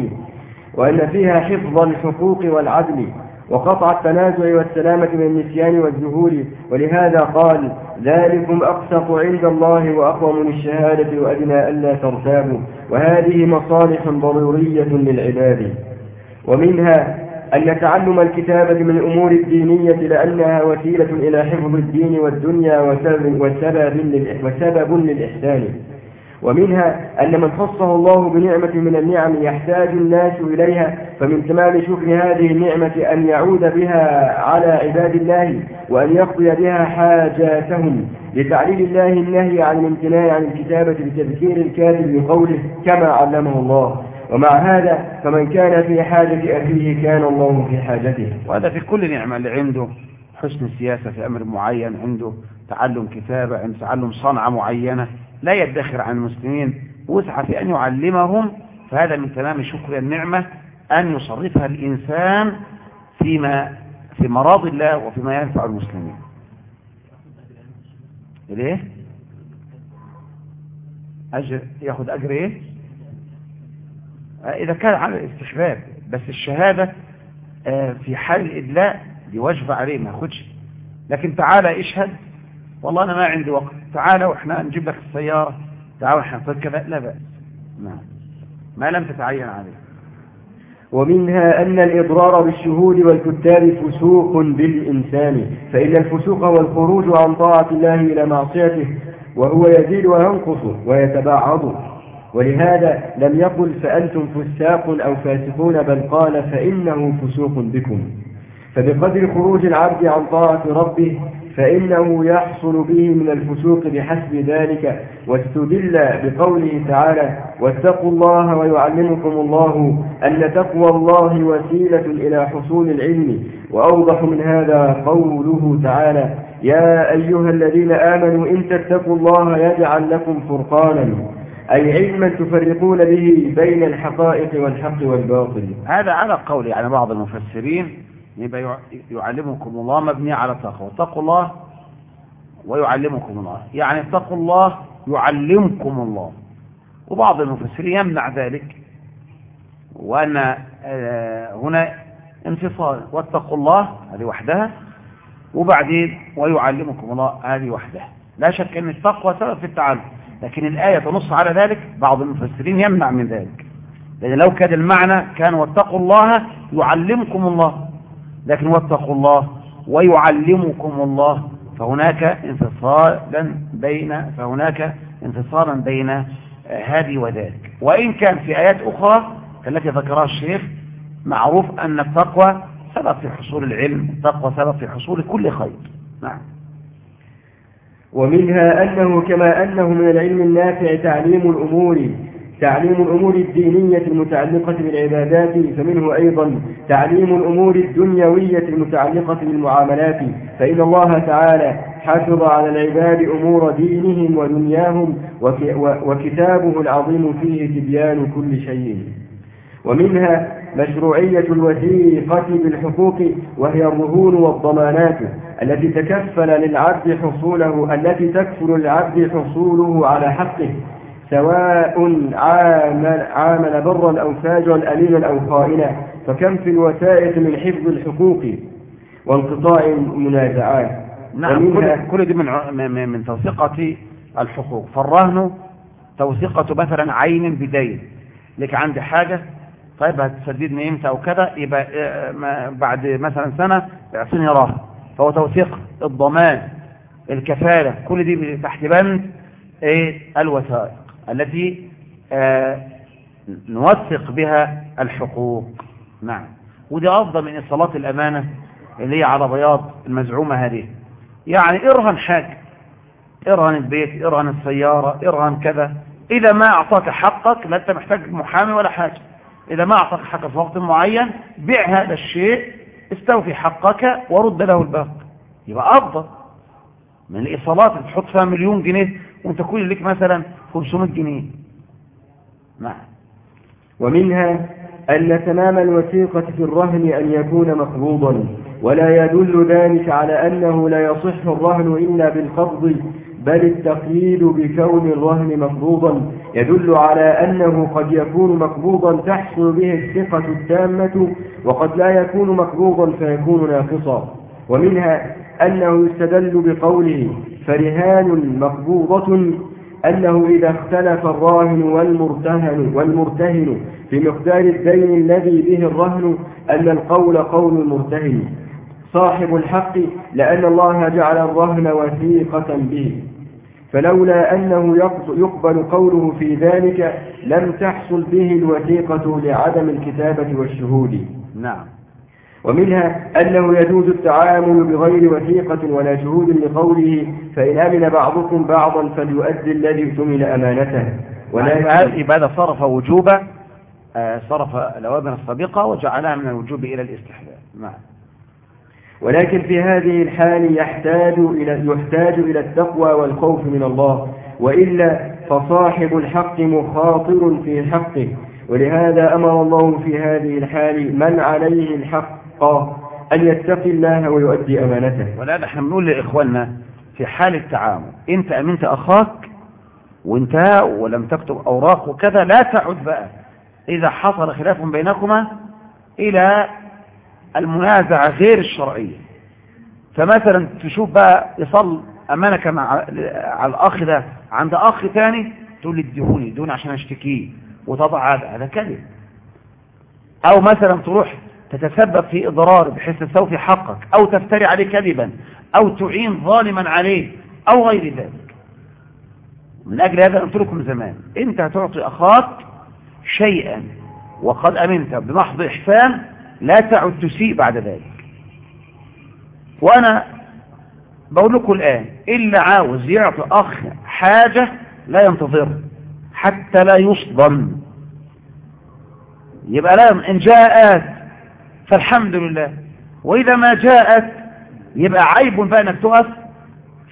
وأن فيها حفظ الحقوق والعدل وقطع التنازع والسلامة من النسيان والذهول. ولهذا قال ذلكم أقسط عند الله وأقوم للشهادة وأدنى ألا ترتابوا. وهذه مصالح ضرورية للعباد. ومنها أن تعلم الكتابة من الأمور الدينية لأنها وسيلة إلى حفظ الدين والدنيا وسبب, وسبب للإحسان. ومنها أن من خصه الله بنعمة من النعم يحتاج الناس إليها فمن تمام شكر هذه النعمة أن يعود بها على عباد الله وأن يقضي بها حاجاتهم لتعليل الله النهي عن الامتناع عن الكتابة بتذكير الكاتب بقوله كما علمه الله. ومع هذا فمن كان في حاجة أخيه كان الله في حاجته. وهذا في كل نعمة اللي عنده حسن السياسة في أمر معين عنده تعلم كتابة عنده تعلم صنعة معينة لا يدخر عن المسلمين. وسعى في أن يعلمهم فهذا من تمام شكر النعمة أن يصرفها الإنسان فيما في مراض الله وفيما ينفع المسلمين. ليه أجر ياخد أجر إيه؟ إذا كان على الاستحباب بس الشهادة آه، في حال الإدلاء دي واجبة عليه ما ياخدش. لكن تعالى اشهد والله أنا ما عندي وقت. تعالى وإحنا نجيب لك السيارة. تعالى وإحنا نفذ كذا. لا بأس. نعم. ما لم تتعين عليه. ومنها أن الإضرار بالشهود والكتاب فسوق بالإنسان فإن الفسوق هو الخروج عن طاعة الله إلى معصيته وهو يزيد وينقص ويتباعض ولهذا لم يقل فأنتم فساق أو فاسقون بل قال فإنه فسوق بكم. فبقدر خروج العبد عن طاعة ربه فإنه يحصل به من الفسوق بحسب ذلك. واستدل بقوله تعالى واتقوا الله ويعلمكم الله أن تقوى الله وسيلة إلى حصول العلم. وأوضح من هذا قوله تعالى يا أيها الذين آمنوا إن تتقوا الله يجعل لكم فرقانا. أي علما تفرقون به بين الحقائق والحق والباطل. هذا على قول يعني بعض المفسرين يبقى يعلمكم الله مبني على التقوى اتقوا الله ويعلمكم الله. يعني اتقوا الله يعلمكم الله. وبعض المفسرين يمنع ذلك. وأن آه، هنا انفصال. واتقوا الله هذه وحدها. وبعدين ويعلمكم الله هذه وحدها. لا شك أن التقوى سبب في التعلم. لكن الآية تنص على ذلك بعض المفسرين يمنع من ذلك. لأن لو كان المعنى كان واتقوا الله يعلمكم الله. لكن واتقوا الله ويعلمكم الله فهناك انفصالا بين فهناك انفصالا بين هذه وذاك وإن كان في آيات أخرى التي ذكرها الشيخ معروف أن التقوى سبب في حصول العلم التقوى سبب في حصول كل خير. نعم. ومنها أنه كما أنه من العلم النافع تعليم الأمور تعليم الأمور الدينية المتعلقة بالعبادات فمنه أيضا تعليم الأمور الدنيوية المتعلقة بالمعاملات. فإن الله تعالى حفظ على العباد أمور دينهم ودنياهم وكتابه العظيم فيه تبيان كل شيء. ومنها مشروعية الوثيقة بالحقوق وهي الرهون والضمانات. التي تكفل للعبد حصوله التي تكفل للعبد حصوله على حقه سواء عامل, عامل برا أو فاجرا أمينا أو خائنا فكم في الوثائق من حفظ الحقوق وانقطاع المنازعات. نعم كل, كل دي من, من توثيقة الحقوق. فالرهن توثيقة مثلا عين بدين. لك عندي حاجة؟ طيب هتسددني إمتى أو كذا يبقى آه، بعد مثلا سنة اعطيني رهن فهو توثيق الضمان الكفالة كل دي تحت بند إيه؟ الوثائق التي آه نوثق بها الحقوق. نعم. ودي أفضل من اصالات الأمانة اللي هي على بياض المزعومة هذه. يعني ارهن حاجة ارهن البيت ارهن السيارة ارهن كذا. إذا ما أعطاك حقك لا أنت محتاج محامي ولا حاجة إذا ما أعطاك حقك في وقت معين بيع هذا الشيء استوفي حقك ورد له الباقي يبقى أفضل. من الإيصالات تحط فيها مليون جنيه وانت كل لك مثلا 500 جنيه. نعم. ومنها أن تمام الوثيقة في الرهن أن يكون مقبوضا ولا يدل ذلك على أنه لا يصح الرهن إلا بالقبض بل التقييد بكون الرهن مقبوضا. يدل على أنه قد يكون مقبوضا تحصل به الثقة التامة وقد لا يكون مقبوضا فيكون ناقصا. ومنها أنه يستدل بقوله فرهان مقبوضة أنه إذا اختلف الراهن والمرتهن والمرتهن في مقدار الدين الذي به الرهن أن القول قول المرتهن. صاحب الحق لأن الله جعل الرهن وثيقة به. فلولا أنه يقبل قوله في ذلك لم تحصل به الوثيقة لعدم الكتابة والشهود. نعم. ومنها أنه يجوز التعامل بغير وثيقة ولا شهود لقوله فإن أمن بعضكم بعضا فليؤدي الذي اؤتمن أمانته. ولكن هذا صرف وجوبا آه، صرف الأوامر السابقة وجعلها من الوجوب إلى الاستحلال. نعم. ولكن في هذه الحال يحتاج إلى, يحتاج إلى التقوى والخوف من الله وإلا فصاحب الحق مخاطر في حقه. ولهذا أمر الله في هذه الحال من عليه الحق أن يتقي الله ويؤدي أمانته. ولا نحن بنقول لإخواننا في حال التعامل أنت أمنت أخاك وانتهى ولم تكتب أوراق وكذا لا تعد بقى. إذا حصل خلاف بينكما إلى المنازعة غير الشرعية. فمثلا تشوف بقى يصل أمانك مع على الأخ ده عند أخ ثاني تقول لي اديهوني ادوني عشان أشتكيه. وتضع هذا هذا كذب. أو مثلا تروح تتسبب في إضرار بحيث تستوفي حقك أو تفتري عليه كذبا أو تعين ظالما عليه أو غير ذلك. من أجل هذا قلت لكم زمان أنت هتعطي أخاك شيئا وقد أمنت بمحض إحسان لا تعد تسيء بعد ذلك. وأنا بقول لكم الآن إلا عاوز يعطي أخ حاجة لا ينتظر. حتى لا يصدم. يبقى لا إن جاءت فالحمد لله. وإذا ما جاءت يبقى عيب بقى أنك تقف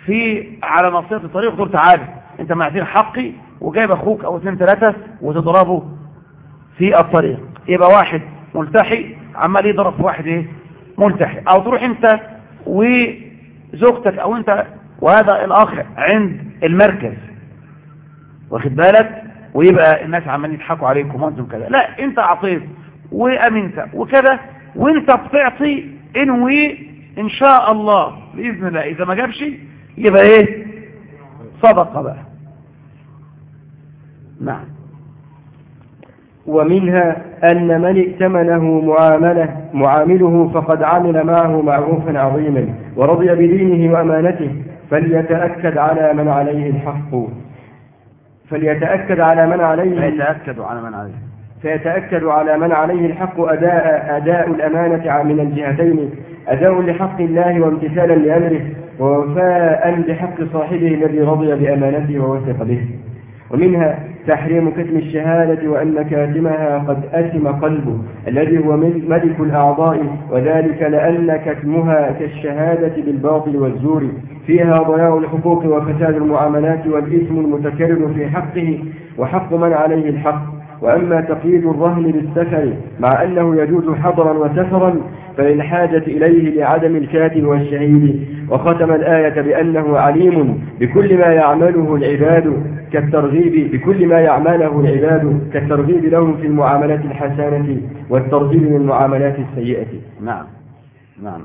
في على نصيحة الطريق وتقول تعالى. أنت معتين حقي وجايب أخوك أو اثنين ثلاثة وتضربه في الطريق. يبقى واحد ملتحي عمال يضرب واحد إيه؟ ملتحي. أو تروح أنت وزوجتك أو أنت وهذا الأخ عند المركز. واخد بالك؟ ويبقى الناس عمالين يضحكوا عليكم وأنتم كذا. لا أنت اعطيت وأمنت وكذا وأنت بتعطي إنوي إن شاء الله بإذن الله. إذا ما جابش يبقى إيه؟ صدقه بقى. نعم. ومنها أن من ائتمنه معاملة معامله فقد عمل معه معروفا عظيما ورضي بدينه وأمانته فليتأكد على من عليه الحق. فليتأكد على من عليه فيتأكد على من عليه. فيتأكد على من عليه الحق أداء, أداء الأمانة من الجهتين. أداء لحق الله وامتثالا لأمره ووفاء لحق صاحبه الذي رضي بأمانته ووثق به. ومنها تحريم كتم الشهادة وأن كاتمها قد أثم قلبه الذي هو ملك الأعضاء وذلك لأن كتمها كالشهادة بالباطل والزور. فيها ضياع الحقوق وفساد المعاملات والإثم المتكرر في حقه وحق من عليه الحق. وأما تقييد الرهن بالسفر مع أنه يجوز حضرا وسفرا فللحاجة إليه لعدم الكاتب والشهيد وختم الآية بأنه عليم بكل ما يعمله العباد كالترغيب بكل ما يعمله العباد كالترغيب لهم في المعاملات الحسنة والترغيب من المعاملات السيئة. نعم. نعم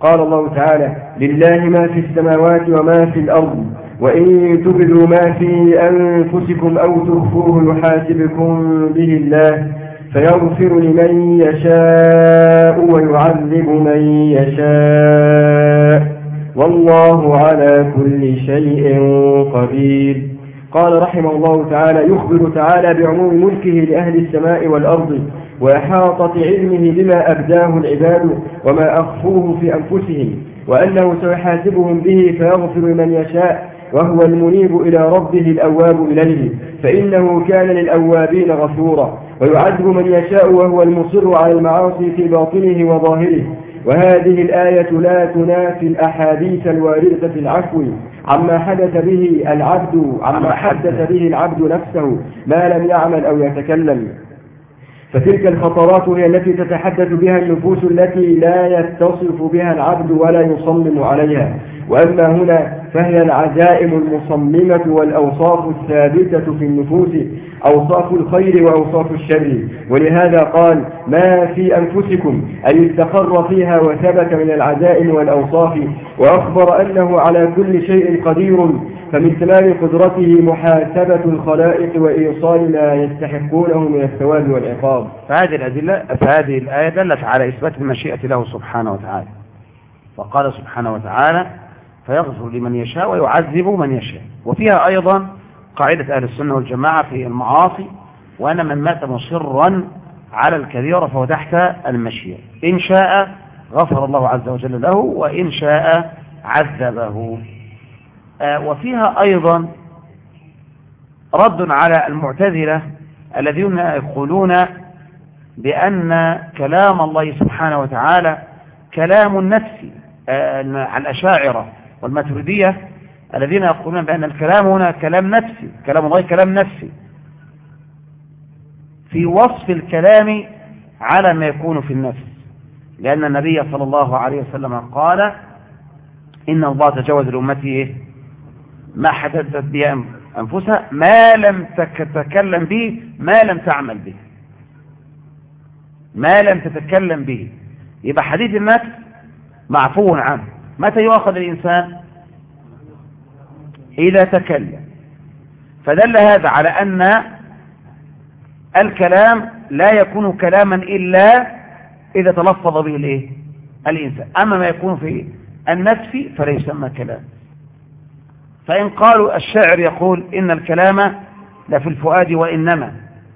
قال الله تعالى لله ما في السماوات وما في الأرض وإن تبدوا ما في أنفسكم أو تخفوه يحاسبكم به الله فيغفر لمن يشاء ويعذب من يشاء. والله على كل شيء قدير. قال رحمه الله تعالى يخبر تعالى بعموم ملكه لأهل السماء والأرض وإحاطة علمه بما أبداه العباد وما أخفوه في أنفسهم وأنه سيحاسبهم به فيغفر من يشاء وهو المنيب إلى ربه الأواب إليه فإنه كان للأوابين غفورا ويعذب من يشاء وهو المصر على المعاصي في باطنه وظاهره. وهذه الآية لا تنافي الأحاديث الواردة في العفو عما حدث به العبد عما حدث به العبد نفسه ما لم يعمل أو يتكلم. فتلك الخطرات هي التي تتحدث بها النفوس التي لا يتصف بها العبد ولا يصمم عليها. وأما هنا فهي العزائم المصممة والأوصاف الثابتة في النفوس أوصاف الخير وأوصاف الشر. ولهذا قال ما في أنفسكم أي استقر فيها وثبت من العزائم والأوصاف وأخبر أنه على كل شيء قدير فمن تمام قدرته محاسبة الخلائق وإيصال ما يستحقونه من الثواب والعقاب. فهذه الأدلة فهذه الآية دلت على إثبات المشيئة له سبحانه وتعالى. وقال سبحانه وتعالى فيغفر لمن يشاء ويعذب من يشاء. وفيها أيضا قاعدة أهل السنة والجماعة في المعاصي وأن من مات مصرا على الكبيرة فهو تحت المشيئة إن شاء غفر الله عز وجل له وإن شاء عذبه. آه، وفيها أيضا رد على المعتذرة الذين يقولون بأن كلام الله سبحانه وتعالى كلام نفسي آه، الأشاعرة. والماتريدية الذين يقولون بأن الكلام هنا كلام نفسي كلام الله كلام نفسي. في وصف الكلام على ما يكون في النفس. لأن النبي صلى الله عليه وسلم قال إن الله تجاوز لأمتي إيه؟ ما حدثت به أنفسها ما لم تتكلم به ما لم تعمل به. ما لم تتكلم به. يبقى حديث النفس معفو عنه. متى يؤخذ الإنسان؟ إذا تكلم. فدل هذا على أن الكلام لا يكون كلاما إلا إذا تلفظ به الإيه؟ الإنسان. أما ما يكون في النفس فلا يسمى كلام. فإن قالوا الشاعر يقول إن الكلام لفي الفؤاد وإنما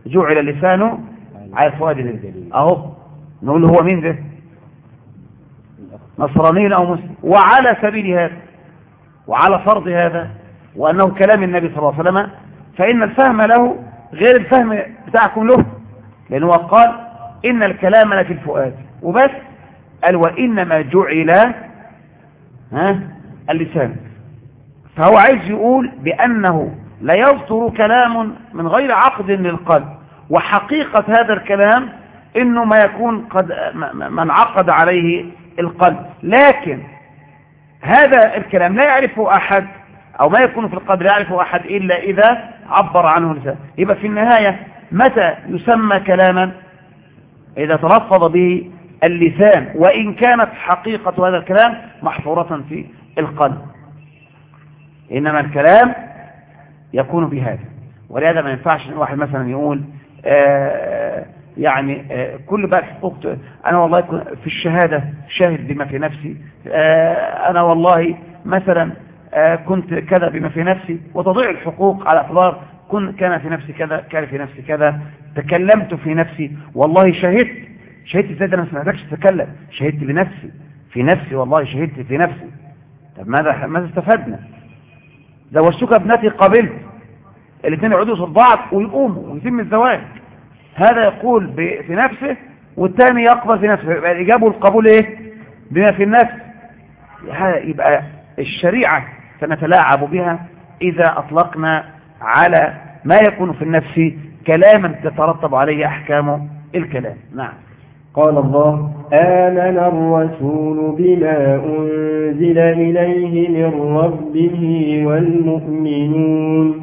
جعل اللسان على الفؤاد أهو نقول هو مين ده؟ نصراني أو مسلم وعلى سبيل هذا وعلى فرض هذا وأنه كلام النبي صلى الله عليه وسلم فإن الفهم له غير الفهم بتاعكم له. لأنه قال إن الكلام لفي الفؤاد. وبس قال وإنما جعل ها اللسان. فهو عايز يقول بأنه لا يصدر كلام من غير عقد للقلب. وحقيقة هذا الكلام إنه ما يكون قد من عقد عليه القلب. لكن هذا الكلام لا يعرفه أحد أو ما يكون في القلب لا يعرفه أحد إلا إذا عبر عنه لسان. يبقى في النهاية متى يسمى كلاما؟ إذا تلفظ به اللسان. وإن كانت حقيقة هذا الكلام محفورة في القلب. إنما الكلام يكون بهذا. ولهذا ما ينفعش واحد مثلا يقول آه يعني آه كل بقى الحقوق أنا والله في الشهادة شاهد بما في نفسي. آه أنا والله مثلا آه كنت كذا بما في نفسي وتضيع الحقوق على اعتبار كن كان في نفسي كذا كان في نفسي كذا. تكلمت في نفسي. والله شهدت. شهدت إزاي ده؟ أنا ما سمعتكش تتكلم. شهدت بنفسي. في نفسي والله شهدت في نفسي. طب ماذا ماذا استفدنا؟ زوجتك ابنتي قبلت. الاثنين يقعدوا قصاد بعض ويقوموا ويتم الزواج. هذا يقول في نفسه والثاني يقبل في نفسه. يبقى الإجابة والقبول إيه؟ بما في النفس. يبقى الشريعة سنتلاعب بها إذا أطلقنا على ما يكون في النفس كلاما تترتب عليه أحكام الكلام. نعم. قال الله آمن الرسول بما أنزل إليه من ربه والمؤمنون.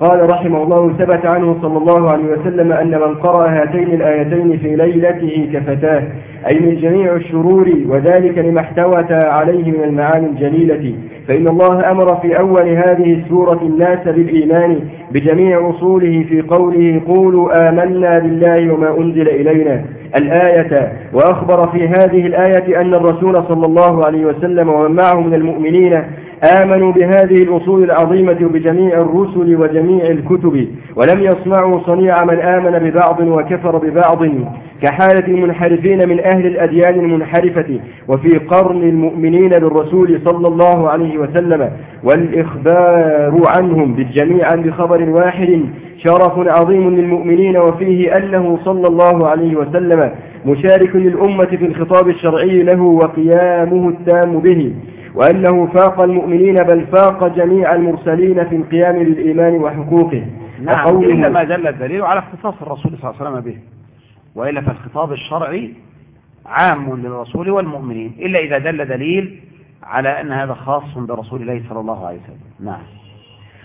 قال رحمه الله ثبت عنه صلى الله عليه وسلم أن من قرأ هاتين الآيتين في ليلته كفتاه أي من جميع الشرور وذلك لما احتوت عليه من المعاني الجليلة. فإن الله أمر في أول هذه السورة الناس بالإيمان بجميع أصوله في قوله قولوا آمنا بالله وما أنزل إلينا. الآية وأخبر في هذه الآية أن الرسول صلى الله عليه وسلم ومن معه من المؤمنين آمنوا بهذه الأصول العظيمة وبجميع الرسل وجميع الكتب ولم يصنعوا صنيع من آمن ببعض وكفر ببعض كحالة المنحرفين من أهل الأديان المنحرفة وفي قرن المؤمنين بالرسول صلى الله عليه وسلم والإخبار عنهم بالجميع بخبر واحد شرف عظيم للمؤمنين وفيه أنه صلى الله عليه وسلم مشارك للأمة في الخطاب الشرعي له وقيامه التام به. وأنه فاق المؤمنين بل فاق جميع المرسلين في القيام بالإيمان وحقوقه. نعم إلا ما دل الدليل على اختصاص الرسول صلى الله عليه وسلم به وإلا فالخطاب الشرعي عام للرسول والمؤمنين إلا إذا دل دليل على أن هذا خاص برسول الله صلى الله عليه وسلم. نعم.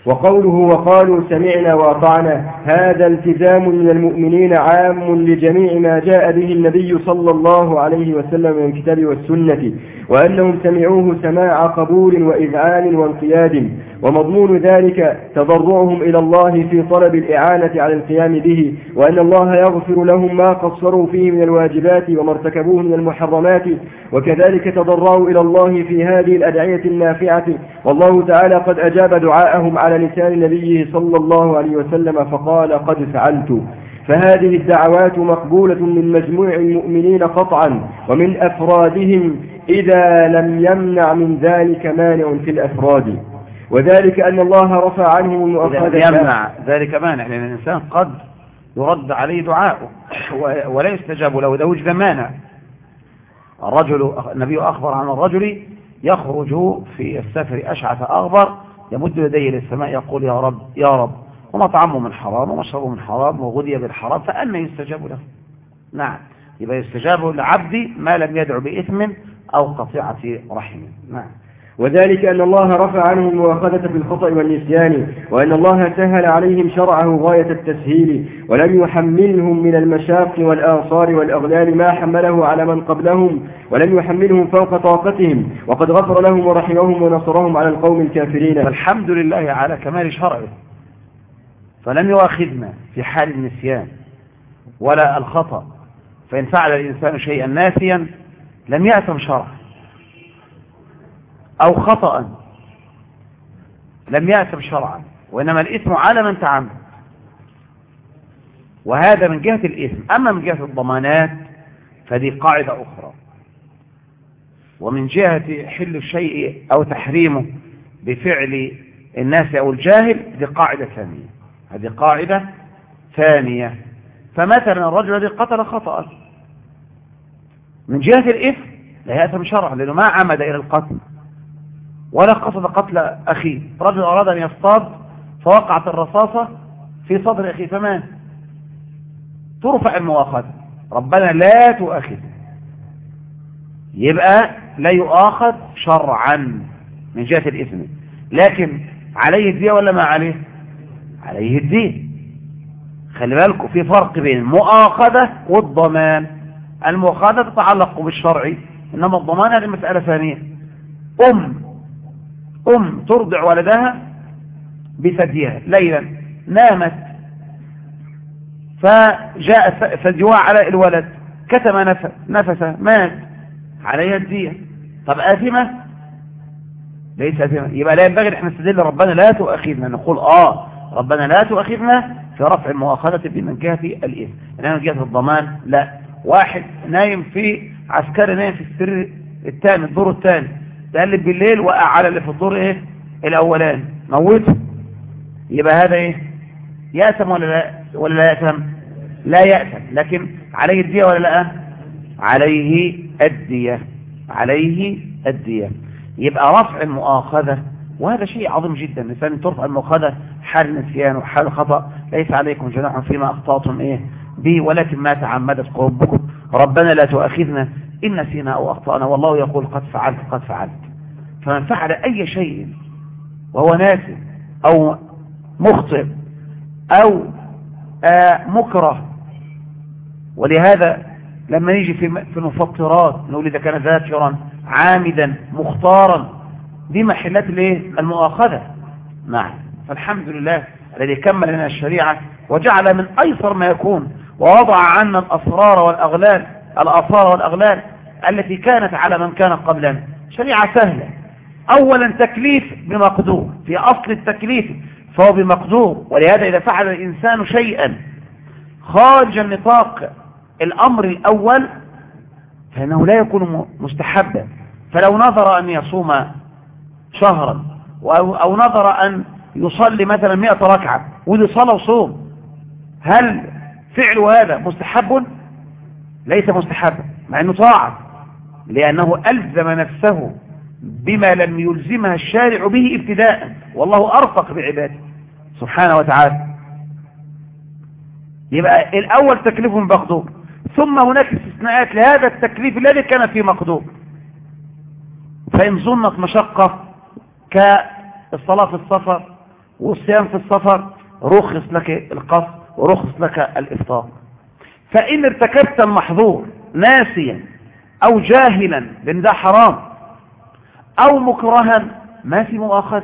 وقوله وقالوا سمعنا وأطعنا هذا التزام من المؤمنين عام لجميع ما جاء به النبي صلى الله عليه وسلم من الكتاب والسنة. وأنهم سمعوه سماع قبول وإذعان وانقياد ومضمون ذلك تضرعهم إلى الله في طلب الإعانة على القيام به وأن الله يغفر لهم ما قصروا فيه من الواجبات وما ارتكبوه من المحرمات وكذلك تضرعوا إلى الله في هذه الأدعية النافعة. والله تعالى قد أجاب دعاءهم على لسان نبيه صلى الله عليه وسلم فقال قد فعلت. فهذه الدعوات مقبولة من مجموع المؤمنين قطعا ومن أفرادهم إذا لم يمنع من ذلك مانع في الأفراد. وذلك أن الله رفع عنه المؤخذة يمنع ذلك مانع لأن الإنسان قد يرد عليه دعاءه ولا يستجاب له إذا وجد مانع. الرجل النبي أخبر عن الرجل يخرج في السفر أشعث أغبر يمد يديه للسماء يقول يا رب يا رب ومطعمه من حرام ومشربه من حرام وغذي بالحرام فأنا يستجاب له. نعم. يبقى يستجاب لعبدي ما لم يدعو بإثم أو قطيعة رحم. نعم. وذلك أن الله رفع عنهم المؤاخذة في الخطأ والنسيان وأن الله سهل عليهم شرعه غاية التسهيل ولم يحملهم من المشاق والآثار والأغلال ما حمله على من قبلهم ولم يحملهم فوق طاقتهم وقد غفر لهم ورحمهم ونصرهم على القوم الكافرين. فالحمد لله على كمال شرعه. فلم يؤاخذنا في حال النسيان ولا الخطأ. فإن فعل الإنسان شيئا ناسيا لم يأثم شرعه أو خطأ لم يأثم شرعا وإنما الإثم على من تعمد. وهذا من جهة الإثم. أما من جهة الضمانات فدي قاعدة أخرى. ومن جهة حل الشيء أو تحريمه بفعل الناس أو الجاهل دي قاعدة ثانية. هذه قاعدة ثانية. فمثلا الرجل الذي قتل خطأ. من جهة الإثم لا يأثم شرعا لأنه ما عمد إلى القتل ولا قصد قتل أخيه. رجل أراد أن يصطاد فوقعت الرصاصة في صدر أخيه. فمات ترفع المؤاخذة. ربنا لا تؤاخذ. يبقى لا يؤاخذ شرعا من جهة الإثم. لكن عليه الدية ولا ما عليه؟ عليه الدين. خلي بالكم في فرق بين المؤاخذة والضمان. المؤاخذة تتعلق بالشرع إنما الضمان هذه مسألة ثانية. أم أم ترضع ولدها بثديها ليلا نامت فجاء فالجواع على الولد كتم نفس نفسه مات عليها الدية طب آثمة؟ ليس آثمة. يبقى لا ينبغي إحنا نستدل ربنا لا تؤاخذنا نقول آه ربنا لا تؤاخذنا في رفع المؤاخذة بمن جهة الإثم. إنما جهة الضمان لا. واحد نايم في عسكري نايم في السر الثاني الدور الثاني تقلب بالليل وقع على اللي في الدور إيه؟ الأولاني. موته. يبقى هذا إيه؟ يأثم ولا لا؟ ولا لا يأثم؟ لا يأثم. لكن عليه الدية ولا لا؟ عليه الدية. عليه الدية. يبقى رفع المؤاخذة وهذا شيء عظيم جدا. الإنسان ترفع المؤاخذة حال نسيان وحال خطأ ليس عليكم جناح فيما أخطأتم إيه؟ به ولكن ما تعمدت قلوبكم. ربنا لا تؤاخذنا إن نسينا أو أخطأنا والله يقول قد فعلت قد فعلت. فمن فعل أي شيء وهو ناسي أو مخطئ أو آه مكره ولهذا لما نيجي في في المفطرات نقول إذا كان ذاكرا عامدا مختارا دي محلات الإيه؟ المؤاخذة. نعم. فالحمد لله الذي كمل لنا الشريعة وجعل من أيسر ما يكون ووضع عنا الأسرار والأغلال الأثار والأغلال التي كانت على من كان قبلنا شريعة سهلة. أولا تكليف بمقدور. في أصل التكليف فهو بمقدور. ولهذا إذا فعل الإنسان شيئا خارج النطاق الأمر الأول فإنه لا يكون مستحبا. فلو نظر أن يصوم شهرا أو نظر أن يصلي مثلا مئة ركعة ودي صلاة وصوم. هل فعل هذا مستحب؟ ليس مستحبا مع أنه طاعة لأنه ألزم نفسه بما لم يلزمها الشارع به ابتداء والله أرفق بعباده سبحانه وتعالى. يبقى الأول تكليف مقدور ثم هناك استثناءات لهذا التكليف الذي كان فيه مقدور. فإن ظنت مشقة كالصلاة في السفر والصيام في السفر رخص لك القصر ورخص لك الإفطار. فإن ارتكبت المحظور ناسيا أو جاهلا لأن ده حرام أو مكرها ما في مؤاخذ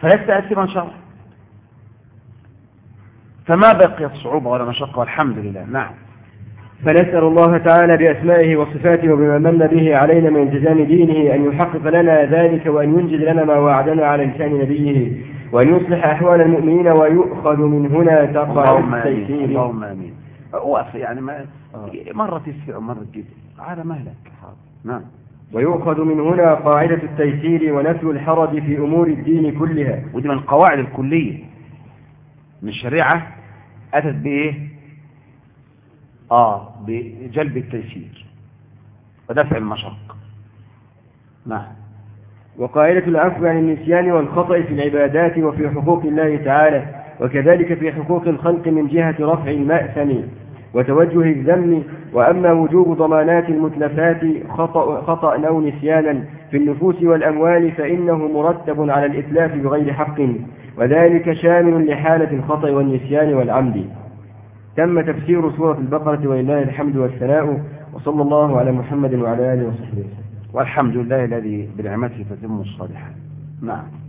فلست أسما شرعا. فما بقيت صعوبة ولا مشقة والحمد لله. نعم. فنسأل الله تعالى بأسمائه وصفاته وبما من به علينا من التزام دينه أن يحقق لنا ذلك وأن ينجز لنا ما وعدنا على لسان نبيه وأن يصلح أحوال المؤمنين ويؤخذ من هنا تقع التيسير. اللهم آمين. وقف يعني ما مرة تسفع ومرة تجد على مهلك. نعم. ويؤخذ من هنا قاعدة التيسير ونفي الحرج في أمور الدين كلها. ودي من القواعد الكلية. من الشريعة أتت بإيه؟ آه بجلب التيسير ودفع المشق نعم. وقاعدة العفو عن النسيان والخطأ في العبادات وفي حقوق الله تعالى وكذلك في حقوق الخلق من جهة رفع المأثم وتوجه الذم. وأما وجوب ضمانات المتلفات خطأ, خطأ أو نسيانا في النفوس والأموال فإنه مرتب على الإتلاف بغير حق وذلك شامل لحالة الخطأ والنسيان والعمد. تم تفسير سورة البقرة ولله الحمد والثناء وصلى الله على محمد وعلى آله وصحبه والحمد لله الذي بنعمته تتم الصالحات. نعم.